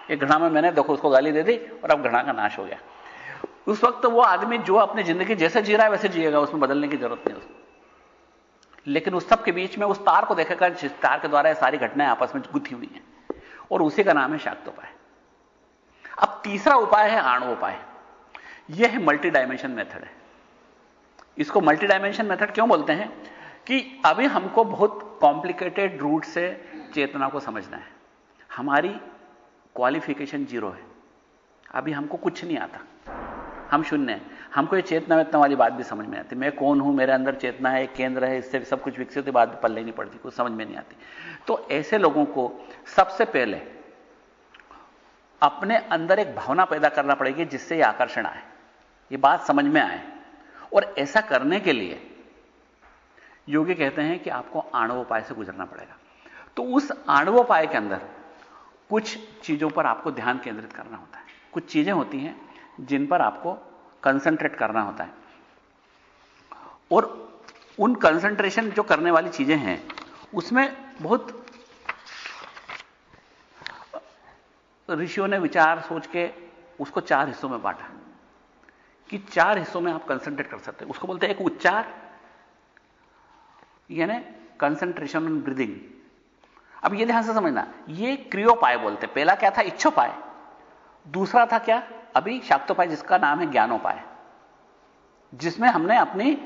Speaker 1: ये घृणा में मैंने, देखो, उसको गाली दे दी और अब घृणा का नाश हो गया। उस वक्त वो आदमी जो अपनी ज़िंदगी जैसे जी रहा है वैसे जिएगा, उसमें बदलने की ज़रूरत नहीं उसको। लेकिन उस सब के बीच में, उस तार को देखेगा जिस तार के द्वारा सारी घटनाएँ आपस में गुथी हुई हैं। और उसी का नाम है शाक्त उपाय अब तीसरा उपाय है आणु उपाय। यह है मल्टी डायमेंशन मेथड है। इसको मल्टी डायमेंशन मेथड क्यों बोलते हैं? कि अभी हमको बहुत कॉम्प्लिकेटेड रूट से चेतना को समझना है। हमारी क्वालिफिकेशन ज़ीरो है। अभी हमको कुछ नहीं आता। हम शून्य हैं। हमको ये चेतना वेतना वाली बात भी समझ में आती। मैं कौन हूँ? मेरे अंदर चेतना है केंद्र है, इससे सब कुछ विकसित बात पल्ले नहीं पड़ती, कुछ समझ में नहीं आती। तो ऐसे लोगों को सबसे पहले अपने अंदर एक भावना पैदा करना पड़ेगी जिससे ये आकर्षण आए। ये बात समझ में आए। और ऐसा करने के लिए योगी कहते हैं कि आपको आणवोपाय से गुजरना पड़ेगा। तो उस आणवोपाय के अंदर कुछ चीज़ों पर आपको ध्यान केंद्रित करना होता है। कुछ चीज़ें होती हैं जिन पर आपको कंसंट्रेट करना होता है। और उन कंसंट्रेशन जो करने वाली चीज़ें हैं, उसमें बहुत ऋषियों ने विचार सोच के उसको चार हिस्सों में बांटा। कि चार हिस्सों में आप कंसंट्रेट कर सकते हैं। उसको बोलते हैं एक उच्चार, यानी कंसंट्रेशन ऑन ब्रीदिंग अब ये ध्यान से समझना, ये क्रियोपाय बोलते पहला क्या था? इच्छोपाय। दूसरा था क्या? अभी शाक्तोपाय, जिसका नाम है ज्ञानोपाय, जिसमें हमने अपनी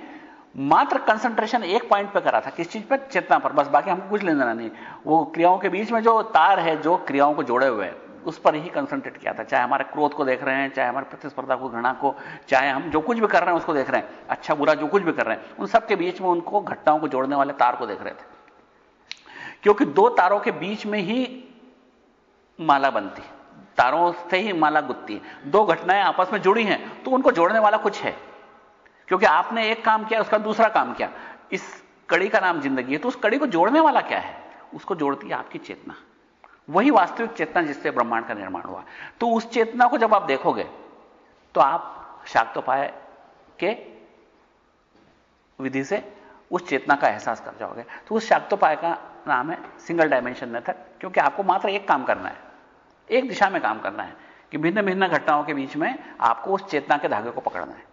Speaker 1: मात्र कंसंट्रेशन एक पॉइंट पे करा था। किस चीज़ पर चेतना पर। बस बाकी हमको कुछ लेना नहीं। वो क्रियाओं के बीच में जो तार है, जो क्रियाओं को जोड़े हुए हैं। उस पर ही कंसंट्रेट किया था। चाहे हमारे क्रोध को देख रहे हैं, चाहे हमारे प्रतिस्पर्धा को, घृणा को, चाहे हम जो कुछ भी कर रहे हैं उसको देख रहे हैं। अच्छा बुरा जो कुछ भी कर रहे हैं, उन सबके बीच में उनको घटनाओं को जोड़ने वाले तार को देख रहे थे। क्योंकि दो तारों के बीच में ही माला बनती, तारों से ही माला गुत्ती है। दो घटनाएँ आपस में जुड़ी हैं तो उनको जोड़ने वाला कुछ है। क्योंकि आपने एक काम किया, उसका दूसरा काम किया। इस कड़ी का नाम ज़िंदगी है तो उस कड़ी को जोड़ने वाला क्या है? उसको जोड़ती है आपकी चेतना। वही वास्तविक चेतना जिससे ब्रह्मांड का निर्माण हुआ। तो उस चेतना को जब आप देखोगे तो आप शाक्तोपाय के विधि से उस चेतना का एहसास कर जाओगे। तो उस शाक्तोपाय का नाम है सिंगल डायमेंशन मेथड क्योंकि आपको मात्र एक काम करना है। एक दिशा में काम करना है कि भिन्न भिन्न घटनाओं के बीच में आपको उस चेतना के धागे को पकड़ना है।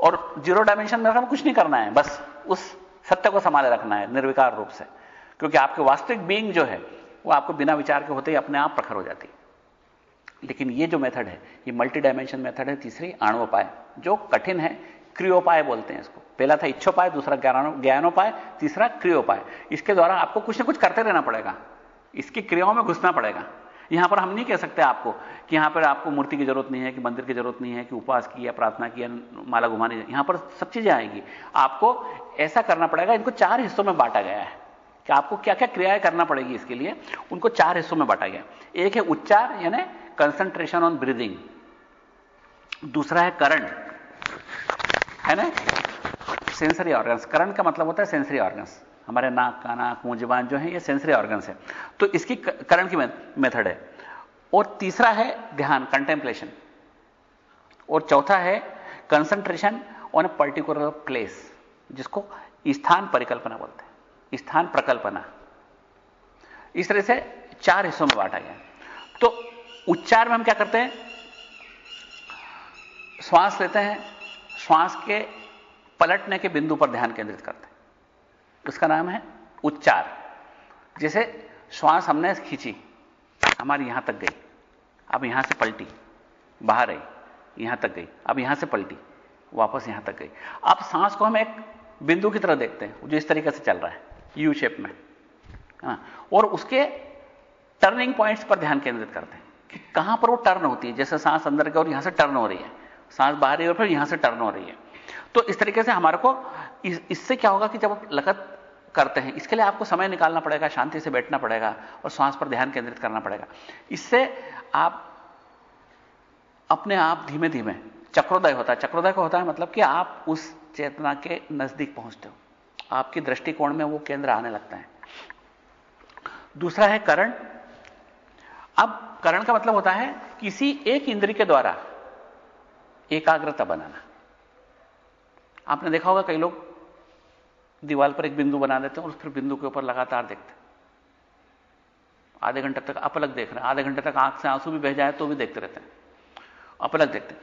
Speaker 1: और ज़ीरो डायमेंशन में कुछ नहीं करना है, बस उस सत्य को संभाले रखना है, निर्विकार रूप से। क्योंकि आपके वास्तविक बींग जो है वो आपको बिना विचार के होते ही अपने आप प्रखर हो जाती लेकिन ये जो मेथड है, ये मल्टी डायमेंशन मेथड है, तीसरी आणवोपाय, जो कठिन है, क्रियोपाय बोलते हैं इसको। पहला था इच्छोपाय, दूसरा ज्ञानोपाय, तीसरा क्रियोपाय। इसके द्वारा आपको कुछ ना कुछ करते रहना पड़ेगा। इसकी क्रियाओं में घुसना पड़ेगा। यहाँ पर हम नहीं कह सकते आपको कि यहाँ पर आपको मूर्ति की ज़रूरत नहीं है, कि मंदिर की ज़रूरत नहीं है, कि उपवास की या प्रार्थना की या माला घुमाने यहाँ पर सब चीज़ें आएँगी। आपको ऐसा करना पड़ेगा, इनको चार हिस्सों में बांटा गया है। कि आपको क्या क्या क्रियाएँ करना पड़ेगी इसके लिए, उनको चार हिस्सों में बांटा गया एक है उच्चार, यानी कंसंट्रेशन ऑन ब्रीदिंग दूसरा है करण। है ना? सेंसरी ऑर्गन्स करण का मतलब होता है सेंसरी ऑर्गन्स हमारे नाक काना मुँह, जबान जो है, ये सेंसरी ऑर्गन्स है। तो इसकी करण की मेथड है। और तीसरा है ध्यान कंटेम्पलेशन और चौथा है concentration on a particular place जिसको स्थान परिकल्पना बोलते हैं। स्थान प्रकल्पना। इस तरह से चार हिस्सों में बांटा गया। तो उच्चार में हम क्या करते हैं? श्वास लेते हैं। श्वास के पलटने के बिंदु पर ध्यान केंद्रित करते हैं। उसका नाम है उच्चार। जैसे श्वास हमने खींची, हमारी यहाँ तक गई। अब यहाँ से पलटी, बाहर आई, यहाँ तक गई। अब यहाँ से पलटी, वापस यहाँ तक गई। अब सांस को हम एक बिंदु की तरह देखते हैं, जो इस तरीके से चल रहा है। यू शेप में हाँ, और उसके टर्निंग पॉइंट्स पर ध्यान केंद्रित करते हैं कि कहाँ पर वो टर्न होती है। जैसे सांस अंदर की और यहाँ से टर्न हो रही है सांस बाहर और फिर यहाँ से टर्न हो रही है। तो इस तरीके से हमारे को इस, इससे क्या होगा कि जब आप लगत करते हैं इसके लिए आपको समय निकालना पड़ेगा शांति से बैठना पड़ेगा और श्वास पर ध्यान केंद्रित करना पड़ेगा। इससे आप अपने आप धीमे धीमे चक्रोदय होता है। चक्रोदय का होता है मतलब कि आप उस चेतना के नज़दीक पहुँचते हो। आपकी दृष्टिकोण में वो केंद्र आने लगता है। दूसरा है करण। अब करण का मतलब होता है किसी एक इंद्री के द्वारा एकाग्रता बनाना। आपने देखा होगा कई लोग दीवार पर एक बिंदु बना देते हैं और फिर बिंदु के ऊपर लगातार देखते हैं। आधे घंटे तक अपलग देख रहे हैं आधे घंटे तक आँख से आँसू भी बह जाए तो भी देखते रहते हैं, अपलग देखते हैं।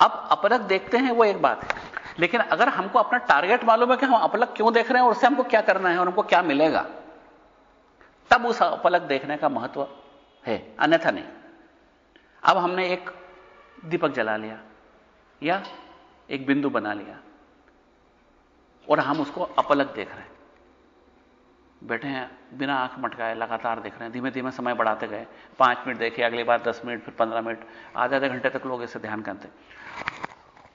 Speaker 1: अब अपलग देखते हैं वो एक बात है। लेकिन अगर हमको अपना टारगेट मालूम है कि हम अपलग क्यों देख रहे हैं और उससे हमको क्या करना है और हमको क्या मिलेगा, तब उस अपलग देखने का महत्व है, अन्यथा नहीं। अब हमने एक दीपक जला लिया या एक बिंदु बना लिया और हम उसको अपलग देख रहे हैं। बैठे हैं, बिना आँख मटकाए लगातार देख रहे हैं धीमे धीमे समय बढ़ाते गए। पाँच मिनट देखे, अगली बार दस मिनट, फिर पंद्रह मिनट आधे आधे घंटे तक लोग इसे ध्यान करते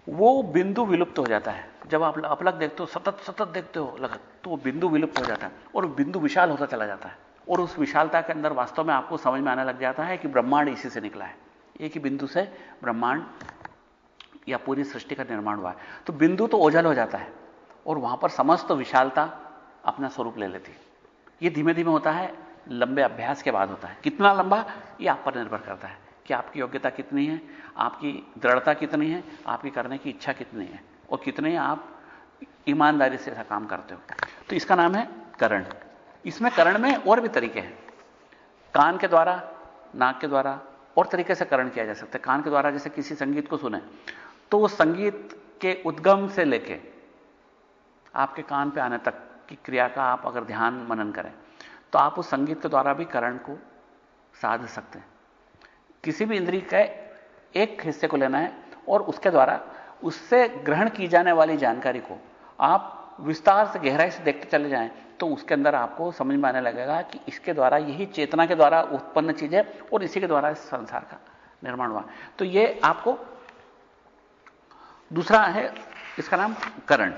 Speaker 1: वो बिंदु विलुप्त हो जाता है। जब आप अपलग देखते हो, सतत सतत देखते हो लगत तो वो बिंदु विलुप्त हो जाता है और बिंदु विशाल होता चला जाता है। और उस विशालता के अंदर वास्तव में आपको समझ में आने लग जाता है कि ब्रह्मांड इसी से निकला है। एक ही बिंदु से ब्रह्मांड या पूरी सृष्टि का निर्माण हुआ है। तो बिंदु तो ओझल हो जाता है और वहाँ पर समस्त विशालता अपना स्वरूप ले लेती है। ये धीमे धीमे होता है, लंबे अभ्यास के बाद होता है। कितना लंबा? ये आप पर निर्भर करता है। कि आपकी योग्यता कितनी है, आपकी दृढ़ता कितनी है, आपकी करने की इच्छा कितनी है, और कितने आप ईमानदारी से ऐसा काम करते हो। तो इसका नाम है करण। इसमें करण में और भी तरीके हैं। कान के द्वारा, नाक के द्वारा, और तरीके से करण किया जा सकता है। कान के द्वारा जैसे किसी संगीत को सुने तो उस संगीत के उद्गम से लेके आपके कान पे आने तक की क्रिया का आप अगर ध्यान मनन करें तो आप उस संगीत के द्वारा भी करण को साध सकते हैं। किसी भी इंद्री के एक हिस्से को लेना है और उसके द्वारा उससे ग्रहण की जाने वाली जानकारी को आप विस्तार से, गहराई से देखते चले जाएँ तो उसके अंदर आपको समझ में आने लगेगा कि इसके द्वारा, यही चेतना के द्वारा उत्पन्न चीज़ है और इसी के द्वारा इस संसार का निर्माण हुआ। तो ये आपको दूसरा है, इसका नाम करण।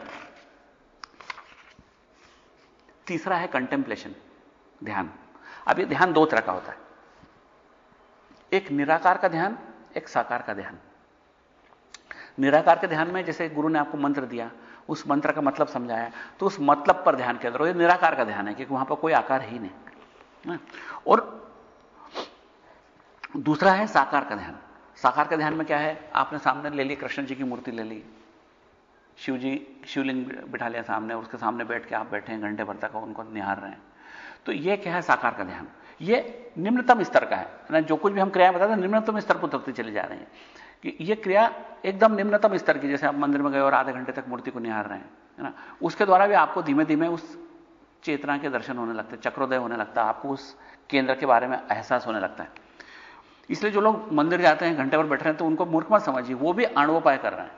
Speaker 1: तीसरा है कंटेम्पलेशन ध्यान। अब ये ध्यान दो तरह का होता है। एक निराकार का ध्यान, एक साकार का ध्यान। निराकार के ध्यान में जैसे गुरु ने आपको मंत्र दिया, उस मंत्र का मतलब समझाया तो उस मतलब पर ध्यान केंद्र ये निराकार का ध्यान है, क्योंकि वहाँ पर कोई आकार ही नहीं। और दूसरा है साकार का ध्यान। साकार का ध्यान में क्या है? आपने सामने ले ली, कृष्ण जी की मूर्ति ले ली, शिव जी, शिवलिंग बिठा लिया सामने, उसके सामने बैठ के आप बैठे हैं, घंटे भर तक उनको निहार रहे हैं। तो यह क्या है? साकार का ध्यान। ये निम्नतम स्तर का है। जो कुछ भी हम क्रियाएँ बताते हैं, निम्नतम स्तर पर उतरती चली जा रही है। कि ये क्रिया एकदम निम्नतम स्तर की, जैसे आप मंदिर में गए और आधे घंटे तक मूर्ति को निहार रहे हैं ना? उसके द्वारा भी आपको धीमे धीमे उस चेतना के दर्शन होने लगते चक्रोदय होने लगता है, आपको उस केंद्र के बारे में एहसास होने लगता है। इसलिए जो लोग मंदिर जाते हैं, घंटे पर बैठ रहे हैं तो उनको मूर्ख मत समझिए, वो भी आणवोपाय कर रहे हैं।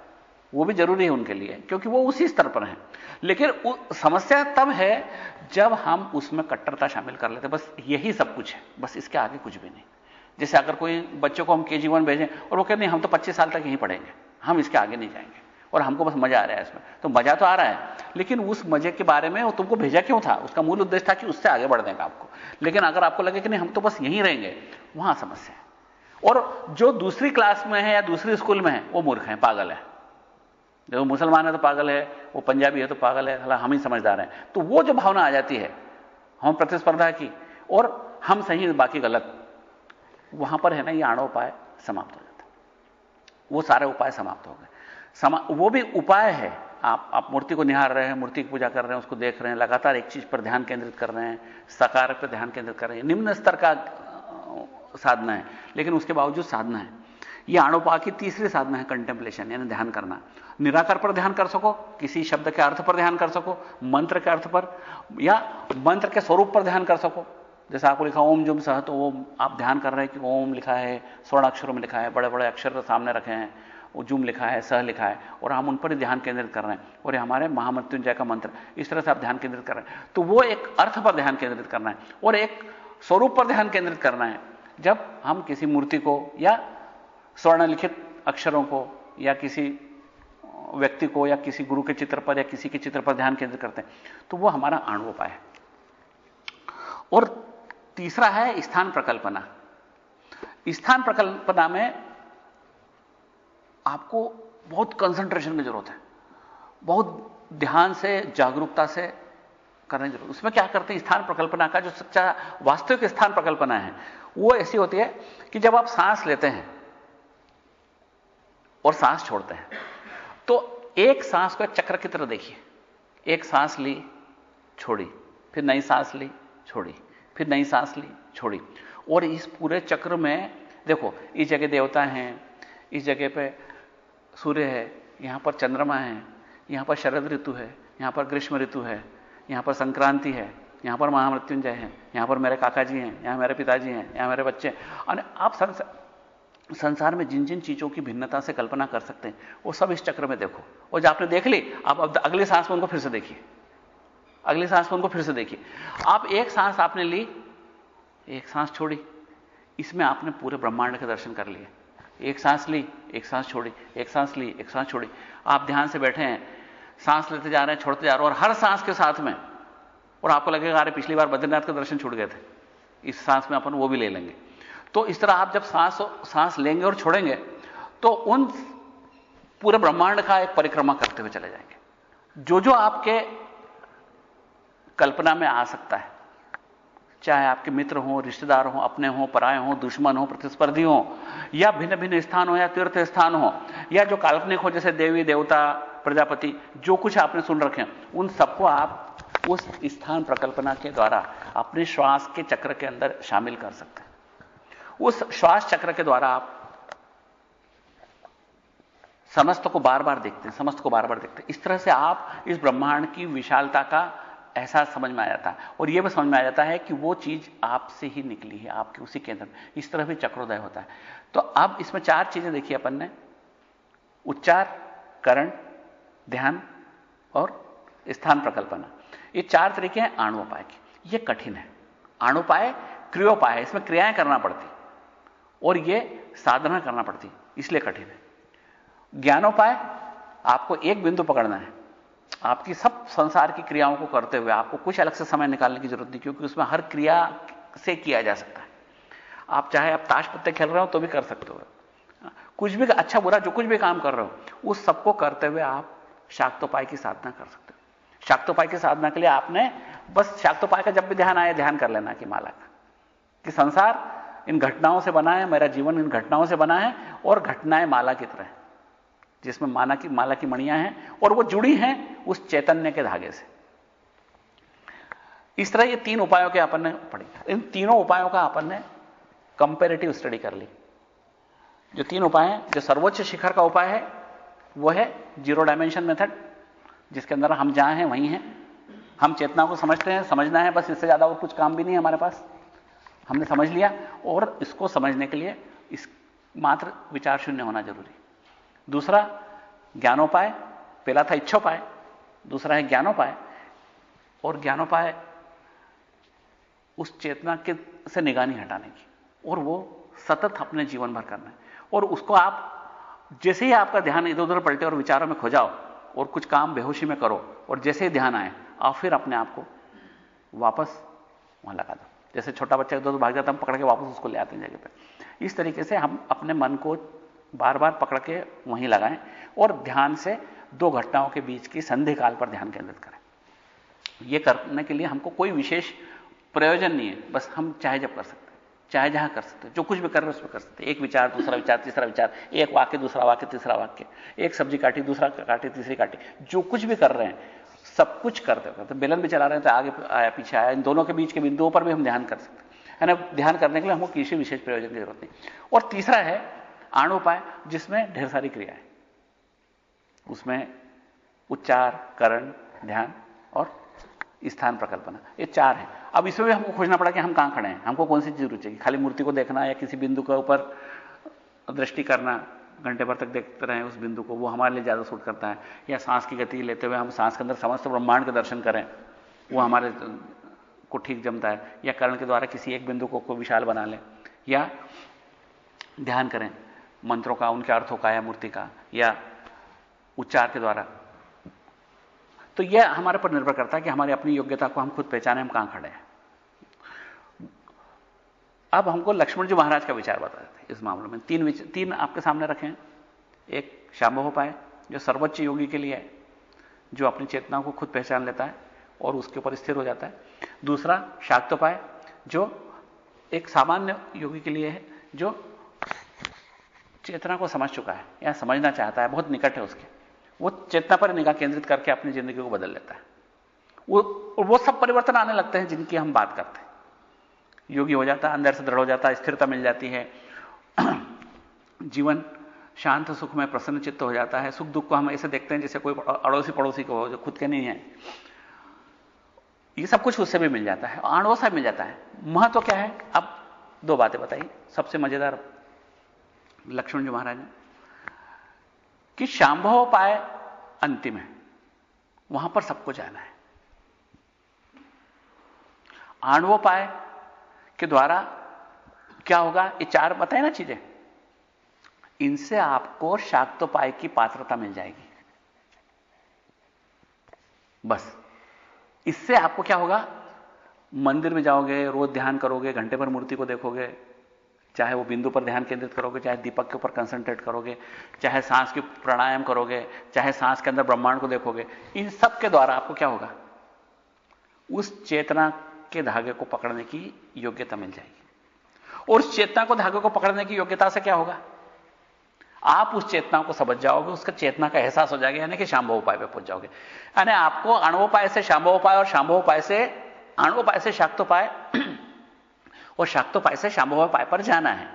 Speaker 1: वो भी ज़रूरी है उनके लिए, क्योंकि वो उसी स्तर पर हैं। लेकिन समस्या तब है जब हम उसमें कट्टरता शामिल कर लेते बस यही सब कुछ है, बस इसके आगे कुछ भी नहीं। जैसे अगर कोई बच्चों को हम के जी वन भेजें और वो कहते हैं हम तो पच्चीस साल तक यहीं पढ़ेंगे, हम इसके आगे नहीं जाएँगे। और हमको बस मज़ा आ रहा है इसमें। तो मज़ा तो आ रहा है, लेकिन उस मज़े के बारे में वो तुमको भेजा क्यों था? उसका मूल उद्देश्य था कि उससे आगे बढ़ देगा आपको। लेकिन अगर आपको लगे कि नहीं, हम तो बस यहीं रहेंगे, वहाँ समस्या है। और जो दूसरी क्लास में है या दूसरी स्कूल में है, वो मूर्ख है, पागल है। जो मुसलमान है तो पागल है वो पंजाबी है तो पागल है हालाँकि हम ही समझदार हैं। तो वो जो भावना आ जाती है हम प्रतिस्पर्धा की और हम सही बाकी गलत। वहाँ पर है ना ये आणो उपाय समाप्त हो जाता वो सारे उपाय समाप्त हो गए। समा, वो भी उपाय है। आप आप मूर्ति को निहार रहे हैं मूर्ति की पूजा कर रहे हैं उसको देख रहे हैं लगातार एक चीज़ पर ध्यान केंद्रित कर रहे हैं सकार पर ध्यान केंद्रित कर रहे हैं। निम्न स्तर का साधना है। लेकिन उसके बावजूद साधना है। यह आणुपा की तीसरी साधना है कंटेम्पलेशन यानी ध्यान करना। निराकार पर ध्यान कर सको, किसी शब्द के अर्थ पर ध्यान कर सको, मंत्र के अर्थ पर, या मंत्र के स्वरूप पर ध्यान कर सको। जैसे आपको लिखा, ओम जुम सह तो ओम आप ध्यान कर रहे हैं कि ओम लिखा है, स्वर्ण अक्षरों में लिखा है बड़े बड़े अक्षर सामने रखे हैं जुम लिखा है, सह लिखा है, और हम उन पर ध्यान केंद्रित कर रहे हैं। और ये हमारे महामृत्युंजय का मंत्र, इस तरह से आप ध्यान केंद्रित कर रहे हैं। तो वो एक अर्थ पर ध्यान केंद्रित करना है, और एक स्वरूप पर ध्यान केंद्रित करना है। जब हम किसी मूर्ति को, या स्वर्णलिखित अक्षरों को, या किसी व्यक्ति को या किसी गुरु के चित्र पर या किसी के चित्र पर ध्यान केंद्रित करते हैं तो वो हमारा आणुपाय है। और तीसरा है स्थान प्रकल्पना। स्थान प्रकल्पना में आपको बहुत कंसंट्रेशन की ज़रूरत है। बहुत ध्यान से, जागरूकता से करने ज़रूरत उसमें क्या करते हैं? स्थान प्रकल्पना का जो सच्चा वास्तविक स्थान प्रकल्पना है, वो ऐसी होती है कि जब आप सांस लेते हैं और सांस छोड़ते हैं तो एक सांस को चक्र की तरह देखिए। एक सांस ली, छोड़ी। फिर नई सांस ली, छोड़ी। फिर नई सांस ली, छोड़ी। और इस पूरे चक्र में, देखो, इस जगह देवता हैं, इस जगह पे सूर्य है, यहाँ पर चंद्रमा है, यहाँ पर शरद ऋतु है, यहाँ पर ग्रीष्म ऋतु है, यहाँ पर संक्रांति है, यहाँ पर महामृत्युंजय है, यहाँ पर मेरे काका जी हैं, यहाँ मेरे पिताजी हैं, यहाँ मेरे बच्चे हैं। और आप में जिन जिन चीज़ों की भिन्नता से कल्पना कर सकते हैं, वो सब इस चक्र में देखो। और जब आपने देख ली, आप अब अगली सांस में उनको फिर से देखिए। अगली सांस में उनको फिर से देखिए। आप एक सांस आपने ली, एक सांस छोड़ी, इसमें आपने पूरे ब्रह्मांड के दर्शन कर लिए। एक सांस ली, एक सांस छोड़ी, एक सांस ली, एक सांस छोड़ी। आप ध्यान से बैठे हैं, सांस लेते जा रहे हैं, छोड़ते जा रहे हैं, और हर सांस के साथ में, और आपको लगेगा, अरे पिछली बार बद्रीनाथ के दर्शन छूट गए थे। इस सांस में अपन वो भी ले लेंगे। तो इस तरह आप जब सांस सांस लेंगे और छोड़ेंगे तो उन पूरे ब्रह्मांड का एक परिक्रमा करते हुए चले जाएँगे। जो जो आपके कल्पना में आ सकता है, चाहे आपके मित्र हो, रिश्तेदार हो, अपने हो, पराए हो, दुश्मन हो, प्रतिस्पर्धी हो, या भिन्न भिन्न स्थान हो, या तीर्थ स्थान हो, या जो काल्पनिक हो, जैसे देवी, देवता, प्रजापति, जो कुछ आपने सुन रखे उन सबको आप उस स्थान प्रकल्पना के द्वारा अपने श्वास के चक्र के अंदर शामिल कर सकते हैं। उस श्वास चक्र के द्वारा आप समस्त को बार बार देखते हैं, समस्त को बार बार देखते हैं। इस तरह से आप इस ब्रह्मांड की विशालता का एहसास समझ में आ जाता है। और यह भी समझ में आ जाता है कि वो चीज़ आपसे ही निकली है, आपके उसी केंद्र में। इस तरह भी चक्रोदय होता है। तो अब इसमें चार चीज़ें देखी अपन ने। उच्चार, करण, ध्यान और स्थान प्रकल्पना। ये चार तरीके हैं आणुपाय के। ये कठिन है। आणुपाय क्रियोपाय, इसमें क्रियाएँ करना पड़ती और यह साधना करना पड़ती, इसलिए कठिन है। ज्ञानोपाय, आपको एक बिंदु पकड़ना है। आपकी सब संसार की क्रियाओं को करते हुए आपको कुछ अलग से समय निकालने की ज़रूरत नहीं, क्योंकि उसमें हर क्रिया से किया जा सकता है। आप चाहे आप ताश पत्ते खेल रहे हो तो भी कर सकते हो। कुछ भी अच्छा बुरा जो कुछ भी काम कर रहे हो, उस सबको करते हुए आप शाक्तोपाय की साधना कर सकते हो। शाक्तोपाय की साधना के लिए आपने बस शाक्तोपाय का जब भी ध्यान आए, ध्यान कर लेना कि माला का, कि संसार इन घटनाओं से बना है, मेरा जीवन इन घटनाओं से बना है और घटनाएँ माला की तरह जिसमें माना की, माला की मणियाँ हैं और वो जुड़ी हैं उस चैतन्य के धागे से। इस तरह ये तीन उपायों के अपन ने पढ़ी। इन तीनों उपायों का अपन ने कंपेरेटिव स्टडी कर ली। जो तीन उपाय हैं, जो सर्वोच्च शिखर का उपाय है, वो है ज़ीरो डायमेंशन मेथड जिसके अंदर हम जहाँ हैं, वहीं हैं। हम चेतना को समझते हैं, समझना है, बस इससे ज़्यादा और कुछ काम भी नहीं है हमारे पास। हमने समझ लिया और इसको समझने के लिए इस मात्र विचार शून्य होना ज़रूरी दूसरा, ज्ञानोपाय, पहला था इच्छोपाय, दूसरा है ज्ञानोपाय। और ज्ञानोपाय उस चेतना के से निगानी हटाने की। और वो सतत अपने जीवन भर करना है। और उसको आप जैसे ही आपका ध्यान इधर उधर पलटे और विचारों में खो जाओ और कुछ काम बेहोशी में करो और जैसे ही ध्यान आए, आप फिर अपने आप को वापस वहाँ लगा दो। जैसे छोटा बच्चा उधर भाग जाता हम पकड़ के वापस उसको ले आते हैं जगह पर इस तरीके से हम अपने मन को बार बार पकड़ के वहीं लगाएँ और ध्यान से दो घटनाओं के बीच की संधि काल पर ध्यान केंद्रित करें। यह करने के लिए हमको कोई विशेष प्रयोजन नहीं है, बस हम चाहे जब कर सकते हैं, चाहे जहाँ कर सकते जो कुछ भी कर रहे उसमें कर सकते एक विचार, दूसरा विचार, तीसरा विचार, एक वाक्य, दूसरा वाक्य, तीसरा वाक्य, एक सब्ज़ी काटी, दूसरा काटी, तीसरी काटी, जो कुछ भी कर रहे हैं सब कुछ करते करते बेलन भी चला रहे हैं तो आगे आया, पीछे आया, इन दोनों के बीच के बिंदुओं पर भी हम ध्यान कर सकते है। ना? ध्यान करने के लिए हमको किसी विशेष प्रयोजन की ज़रूरत नहीं। और तीसरा है आणोपाय, जिसमें ढेर सारी क्रियाएँ उसमें उच्चार, करण, ध्यान और स्थान प्रकल्पना, ये चार है। अब इसमें भी हमको खोजना पड़ा कि हम कहाँ खड़े हैं। हमको कौन सी चीज़ रुचि खाली मूर्ति को देखना या किसी बिंदु के ऊपर दृष्टि करना? घंटे भर तक देखते रहे उस बिंदु को, वो हमारे लिए ज़्यादा सूट करता है। या सांस की गति लेते हुए हम सांस के अंदर समस्त ब्रह्मांड के दर्शन करें, वो हमारे, को ठीक जमता है। या करण के द्वारा किसी एक बिंदु को कोई विशाल बना लें। या ध्यान करें मंत्रों का, उनके अर्थों का या मूर्ति का, या उच्चार के द्वारा। तो यह हमारे पर निर्भर करता है कि हमारी अपनी योग्यता को हम खुद पहचाने, हम कहाँ खड़े हैं। अब हमको लक्ष्मण जी महाराज का विचार बता देते इस मामले में। तीन तीन आपके सामने रखें एक शाम्भव जो सर्वोच्च योगी के लिए है, जो अपनी चेतना को खुद पहचान लेता है और उसके ऊपर स्थिर हो जाता है। दूसरा शाक्तोपाय जो एक सामान्य योगी के लिए है, जो चेतना को समझ चुका है या समझना चाहता है, बहुत निकट है उसके। वो चेतना पर निगाह केंद्रित करके अपनी ज़िंदगी को बदल लेता है। वो वो सब परिवर्तन आने लगते हैं जिनकी हम बात करते हैं। योगी हो जाता है अंदर से दृढ़ हो जाता है स्थिरता मिल जाती है। जीवन शांत सुख में प्रसन्न चित्त हो जाता है। सुख दुख को हम ऐसे देखते हैं जैसे कोई अड़ोसी पड़ोसी को जो खुद के नहीं है। ये सब कुछ उससे भी मिल जाता है, आणवों से मिल जाता है। महत्व तो क्या है? अब दो बातें बताइए। सबसे मज़ेदार लक्ष्मण जी महाराज कि शांभव पाए अंतिम है। वहाँ पर सबको जाना है। आणवोपाय के द्वारा क्या होगा? ये चार बताए ना चीज़ें। इनसे आपको शाक्तोपाय की पात्रता मिल जाएगी। बस। इससे आपको क्या होगा? मंदिर में जाओगे, रोज ध्यान करोगे, घंटे भर मूर्ति को देखोगे, चाहे वो बिंदु पर ध्यान केंद्रित करोगे, चाहे दीपक के ऊपर कंसंट्रेट करोगे, चाहे सांस की प्राणायाम करोगे, चाहे सांस के अंदर ब्रह्मांड को देखोगे, इन सब के द्वारा आपको क्या होगा? उस चेतना के धागे को पकड़ने की योग्यता मिल जाएगी। और उस चेतना को धागे को पकड़ने की योग्यता से क्या होगा? आप उस चेतना को समझ जाओगे, उसका चेतना का एहसास हो जाएगा, यानी कि शांभव उपाय पे पहुँच जाओगे। यानी आपको अणुपाय से शांभव उपाय और शांभव उपाय से अणुपाय से शाक्तोपाय और शाक्तोपाय से शांभव उपाय पर जाना है।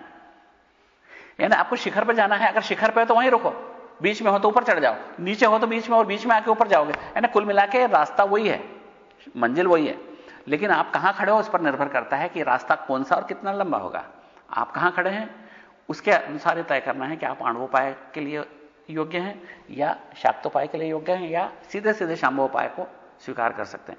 Speaker 1: यानी आपको शिखर पर जाना है, अगर शिखर पर तो वहीं रुको। बीच में हो तो ऊपर चढ़ जाओ। नीचे हो तो बीच में और बीच में आके ऊपर जाओगे। यानी कुल मिला के रास्ता वही है, मंजिल वही है। लेकिन आप कहाँ खड़े हो उस पर निर्भर करता है कि रास्ता कौन सा और कितना लंबा होगा? आप कहाँ खड़े हैं? उसके अनुसार तय करना है कि आप आणवोपाय के लिए योग्य हैं, या शाक्तोपाय के लिए योग्य हैं, या सीधे सीधे शाम्भोपाय को स्वीकार कर सकते हैं।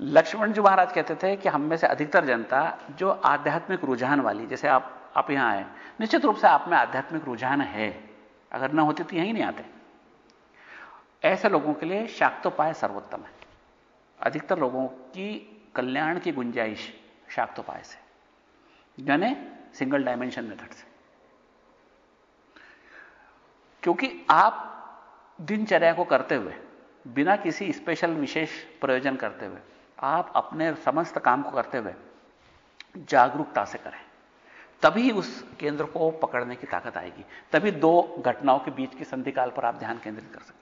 Speaker 1: लक्ष्मण जी महाराज कहते थे कि हम में से अधिकतर जनता जो आध्यात्मिक रुझान वाली, जैसे आप आप यहाँ आए, निश्चित रूप से आप में आध्यात्मिक रुझान है। अगर ना होती तो यहीं नहीं आते। ऐसे लोगों के लिए शाक्तोपाय सर्वोत्तम है। अधिकतर लोगों की कल्याण की गुंजाइश शाक्तोपाय से, यानी सिंगल डायमेंशन मेथड से। क्योंकि आप दिनचर्या को करते हुए, बिना किसी स्पेशल विशेष प्रयोजन करते हुए, आप अपने समस्त काम को करते हुए जागरूकता से करें। तभी उस केंद्र को पकड़ने की ताकत आएगी। तभी दो घटनाओं के बीच की संधिकाल पर आप ध्यान केंद्रित कर सकें।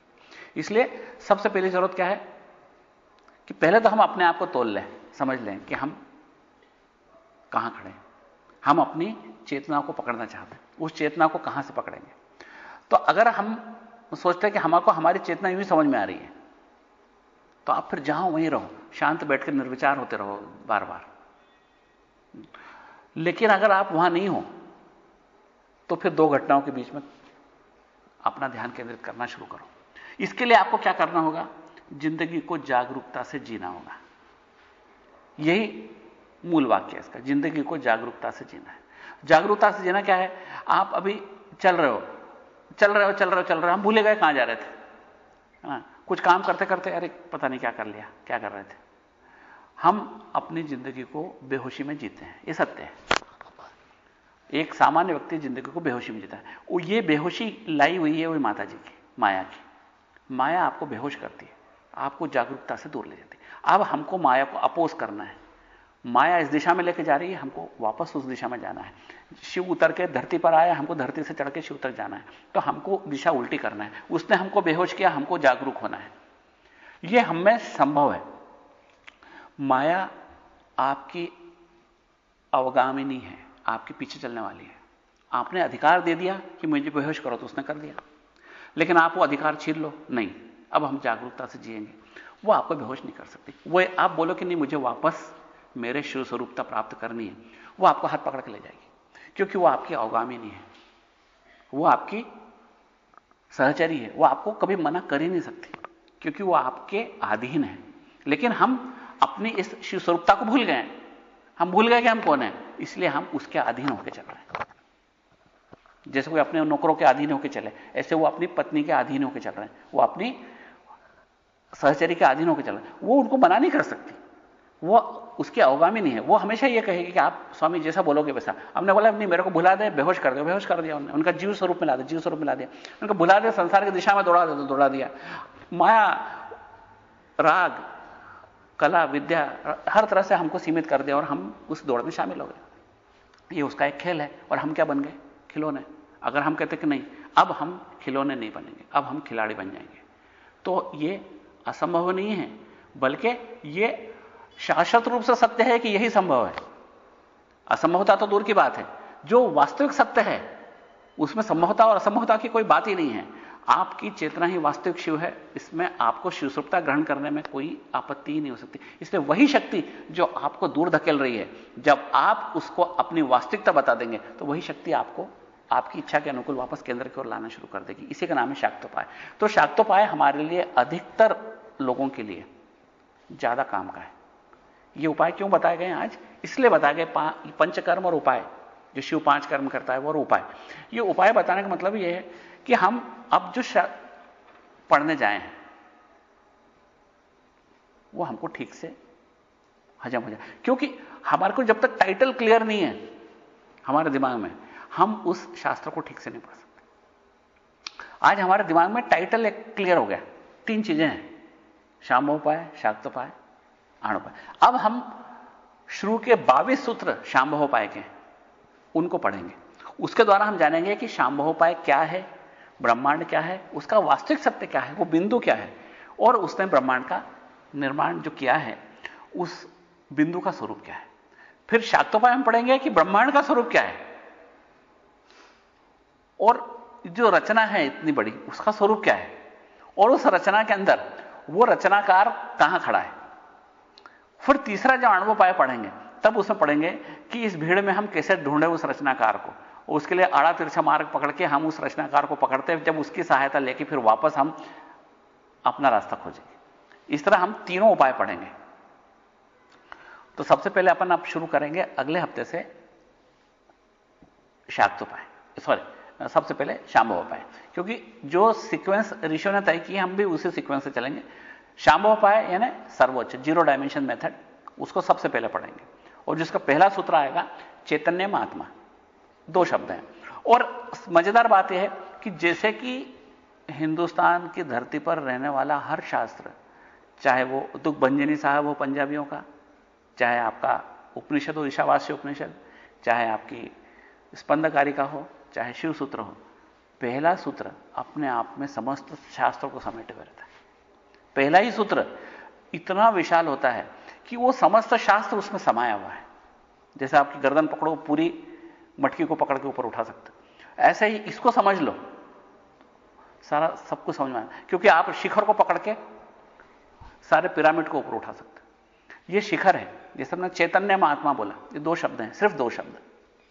Speaker 1: इसलिए सबसे पहली ज़रूरत क्या है? कि पहले तो हम अपने आप को तोल लें, समझ लें कि हम कहाँ खड़े हम अपनी चेतना को पकड़ना चाहते हैं, उस चेतना को कहाँ से पकड़ेंगे? तो अगर हम सोचते हैं कि हमको, हमारी चेतना यूँ समझ में आ रही है तो आप फिर जहाँ वहीं रहो, शांत बैठकर निर्विचार होते रहो बार बार लेकिन अगर आप वहाँ नहीं हो तो फिर दो घटनाओं के बीच में अपना ध्यान केंद्रित करना शुरू करो। इसके लिए आपको क्या करना होगा? ज़िंदगी को जागरूकता से जीना होगा। यही मूल वाक्य है इसका ज़िंदगी को जागरूकता से जीना है। जागरूकता से जीना क्या है? आप अभी चल रहे हो चल रहे हो चल रहे हो चल रहे हो हम भूले गए कहाँ जा रहे थे? हाँ, कुछ काम करते करते अरे पता नहीं क्या कर लिया क्या कर रहे थे? हम अपनी ज़िंदगी को बेहोशी में जीते हैं ये सत्य है। एक सामान्य व्यक्ति ज़िंदगी को बेहोशी में जीता है। वो ये बेहोशी लाई हुई है वही माता जी की माया की। माया आपको बेहोश करती है। आपको जागरूकता से दूर ले जाती अब हमको माया को अपोज करना है। माया इस दिशा में लेके जा रही है, हमको वापस उस दिशा में जाना है। शिव उतर के धरती पर आया, हमको धरती से चढ़ के शिव तक जाना है। तो हमको दिशा उल्टी करना है। उसने हमको बेहोश किया, हमको जागरूक होना है। यह हमें संभव है। माया आपकी अवगामिनी है, आपके पीछे चलने वाली है। आपने अधिकार दे दिया कि मुझे बेहोश करो तो उसने कर दिया। लेकिन आप वो अधिकार छीन लो। नहीं। अब हम जागरूकता से जिएँगे। वो आपको बेहोश नहीं कर सकती। वो आप बोलो कि नहीं, मुझे वापस मेरे शिव स्वरूपता प्राप्त करनी है। वो आपको हाथ पकड़ के ले जाएगी, क्योंकि वो आपकी अवगामी नहीं है। वो आपकी सहचरी है। वो आपको कभी मना कर ही नहीं सकती, क्योंकि वो आपके अधीन है। लेकिन हम अपनी इस शिव स्वरूपता को भूल गए हम भूल गए कि हम कौन है? इसलिए हम उसके अधीन होकर चल रहे हैं। जैसे कोई अपने नौकरों के अधीन होकर चले, ऐसे वो अपनी पत्नी के अधीन होकर चल रहे हैं। वो अपनी सहचरी के अधीन होकर चल वो उनको मना नहीं कर सकती। वो उसकी अवगामी नहीं है। वो हमेशा ये कहेगी कि आप स्वामी जैसा बोलोगे वैसा। हमने बोला, नहीं, मेरे को भुला दे, बेहोश कर दो, बेहोश कर दिया उन्होंने उनका जीव स्वरूप में ला दिया जीव स्वरूप में ला दिया। उनको भुला दे, संसार की दिशा में दौड़ा दे तो दौड़ा दिया। माया, राग, कला, विद्या, हर तरह से हमको सीमित कर दिया और हम उस दौड़ में शामिल हो गए। ये उसका एक खेल है और हम क्या बन गए? खिलौने। अगर हम कहते कि नहीं, अब हम खिलौने नहीं बनेंगे, अब हम खिलाड़ी बन जाएँगे। तो ये असंभव नहीं है, बल्कि यह शाश्वत रूप से सत्य है कि यही संभव है। असंभवता तो दूर की बात है। जो वास्तविक सत्य है, उसमें संभवता और असंभवता की कोई बात ही नहीं है। आपकी चेतना ही वास्तविक शिव है, इसमें आपको शिवस्वरूपता ग्रहण करने में कोई आपत्ति ही नहीं हो सकती। इसलिए वही शक्ति जो आपको दूर धकेल रही है, जब आप उसको अपनी वास्तविकता बता देंगे तो वही शक्ति आपको आपकी इच्छा के अनुकूल वापस केंद्र की ओर लाना शुरू कर देगी। इसी का नाम है शाक्तोपाय। तो शाक्तोपाय हमारे लिए अधिकतर लोगों के लिए ज़्यादा काम का है। ये उपाय क्यों बताए गए आज? इसलिए बताए गए पंचकर्म और उपाय। जो शिव पाँच कर्म करता है, वो और उपाय। ये उपाय बताने का मतलब ये है कि हम अब जो पढ़ने जाए हैं, वो हमको ठीक से हजम हो जाए। क्योंकि हमारे को जब तक टाइटल क्लियर नहीं है, हमारे दिमाग में हम उस शास्त्र को ठीक से नहीं पढ़ सकते। आज हमारे दिमाग में टाइटल एक क्लियर हो गया। तीन चीज़ें हैं। शाम्भोपाय शाक्तोपाय आणोपाय अब हम शुरू के बावीस सूत्र शाम्भोपाय के उनको पढ़ेंगे। उसके द्वारा हम जानेंगे कि शाम्भोपाय क्या है, ब्रह्मांड क्या है, उसका वास्तविक सत्य क्या है, वो बिंदु क्या है, और उसने ब्रह्मांड का निर्माण जो किया है, उस बिंदु का स्वरूप क्या है। फिर शाक्तोपाय हम पढ़ेंगे कि ब्रह्मांड का स्वरूप क्या है। और जो रचना है इतनी बड़ी, उसका स्वरूप क्या है? और उस रचना के अंदर वो रचनाकार कहाँ खड़ा है? फिर तीसरा जब अणुपाय पढ़ेंगे, तब उसमें पढ़ेंगे कि इस भीड़ में हम कैसे ढूंढे उस रचनाकार को? उसके लिए आड़ा तिरछा मार्ग पकड़ के हम उस रचनाकार को पकड़ते हैं, जब उसकी सहायता लेके फिर वापस हम अपना रास्ता खोजेंगे। इस तरह हम तीनों उपाय पढ़ेंगे। तो सबसे पहले अपन आप शुरू करेंगे अगले हफ़्ते से शाक्त उपाय सॉरी सबसे पहले शाम्भव उपाय। क्योंकि जो सीक्वेंस ऋषियों ने तय की, हम भी उसी सीक्वेंस से चलेंगे। शाम्भव उपाय यानी सर्वोच्च ज़ीरो डायमेंशन मेथड उसको सबसे पहले पढ़ेंगे। और जिसका पहला सूत्र आएगा, चैतन्य महात्मा। दो शब्द हैं। और मज़ेदार बात यह है कि जैसे कि हिंदुस्तान की धरती पर रहने वाला हर शास्त्र, चाहे वो दुख भंजनी साहब हो पंजाबियों का, चाहे आपका उपनिषद हो ईशावासी उपनिषद, चाहे आपकी स्पंदकारी का हो चाहे शिव सूत्र हो, पहला सूत्र अपने आप में समस्त शास्त्रों को समेटे हुए रहता है। पहला ही सूत्र इतना विशाल होता है कि वो समस्त शास्त्र उसमें समाया हुआ है। जैसे आपकी गर्दन पकड़ो पूरी मटकी को पकड़ के ऊपर उठा सकते ऐसे ही इसको समझ लो। सारा सब कुछ समझ में क्योंकि आप शिखर को पकड़ के सारे पिरामिड को ऊपर उठा सकते ये शिखर है। जैसे हमने चैतन्य महात्मा बोला। ये दो शब्द हैं, सिर्फ़ दो शब्द।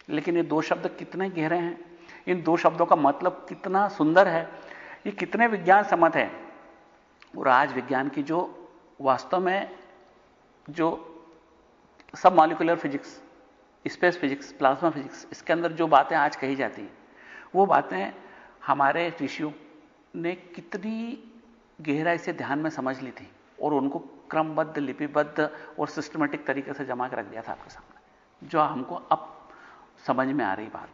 Speaker 1: लेकिन ये दो शब्द कितने गहरे हैं? इन दो शब्दों का मतलब कितना सुंदर है, ये कितने विज्ञान सम्मत है। और आज विज्ञान की जो वास्तव में जो सब molecular physics space physics plasma physics इसके अंदर जो बातें आज कही जाती हैं, वो बातें हमारे ऋषियों ने कितनी गहराई से ध्यान में समझ ली थी और उनको क्रमबद्ध, लिपिबद्ध और सिस्टमेटिक तरीके से जमा कर रख दिया था आपके सामने, जो हमको अब समझ में आ रही बात।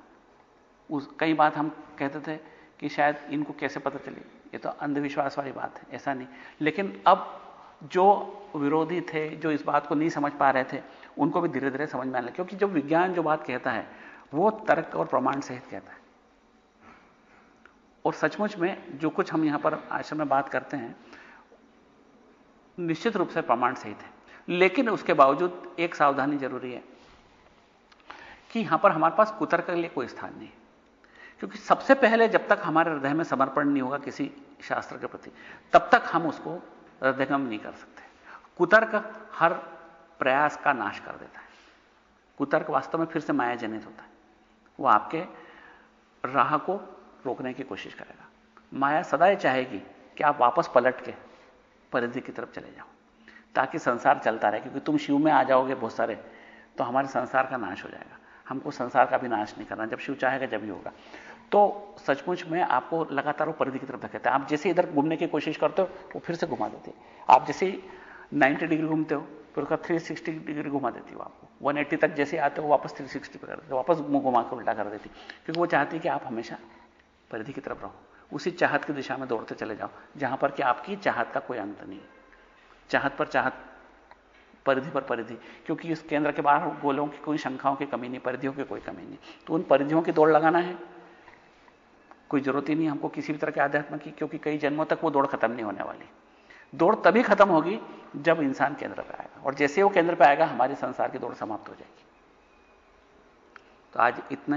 Speaker 1: उस, कई बात हम कहते थे कि शायद इनको कैसे पता चले? ये तो अंधविश्वास वाली बात है, ऐसा नहीं। लेकिन अब जो विरोधी थे, जो इस बात को नहीं समझ पा रहे थे, उनको भी धीरे धीरे समझ में आने लगे। क्योंकि जब विज्ञान जो बात कहता है, वो तर्क और प्रमाण सहित कहता है। और सचमुच में जो कुछ हम यहाँ पर आश्रम में बात करते हैं, निश्चित रूप से प्रमाण सहित है। लेकिन उसके बावजूद एक सावधानी ज़रूरी है कि यहाँ पर हमारे पास कुतर्क के लिए कोई स्थान नहीं क्योंकि सबसे पहले जब तक हमारे हृदय में समर्पण नहीं होगा किसी शास्त्र के प्रति, तब तक हम उसको हृदयगम नहीं कर सकते। कुतर्क हर प्रयास का नाश कर देता है। कुतर्क वास्तव में फिर से माया जनित होता है। वो आपके राह को रोकने की कोशिश करेगा। माया सदा चाहेगी कि आप वापस पलट के परिधि की तरफ़ चले जाओ, ताकि संसार चलता रहे, क्योंकि तुम शिव में आ जाओगे बहुत सारे तो हमारे संसार का नाश हो जाएगा। हमको संसार का भी नाश नहीं करना, जब शिव चाहेगा जब ही होगा। तो सचमुच में आपको लगातार वो परिधि की तरफ़ धकेलते है। आप जैसे इधर घूमने की कोशिश करते हो, वो फिर से घुमा देते आप जैसे 90 डिग्री घूमते हो, फिर उसका 360 डिग्री घुमा देती हो आपको। 180 तक जैसे आते हो वापस 360 पे कर देते वापस घुमा कर उल्टा कर देती क्योंकि वो चाहती है कि आप हमेशा परिधि की तरफ़ रहो। उसी चाहत की दिशा में दौड़ते चले जाओ, जहाँ पर कि आपकी चाहत का कोई अंत नहीं चाहत पर चाहत, परिधि पर परिधि। क्योंकि इस केंद्र के बाहर गोलों की कोई शंखाओं की कमी नहीं, परिधियों की कोई कमी नहीं। तो उन परिधियों की दौड़ लगाना है। कोई ज़रूरत ही नहीं हमको किसी भी तरह के आध्यात्म की, क्योंकि कई जन्मों तक वो दौड़ खत्म नहीं होने वाली। दौड़ तभी खत्म होगी जब इंसान केंद्र पर आएगा, और जैसे वो केंद्र पर आएगा, हमारे संसार की दौड़ समाप्त हो जाएगी। तो आज इतना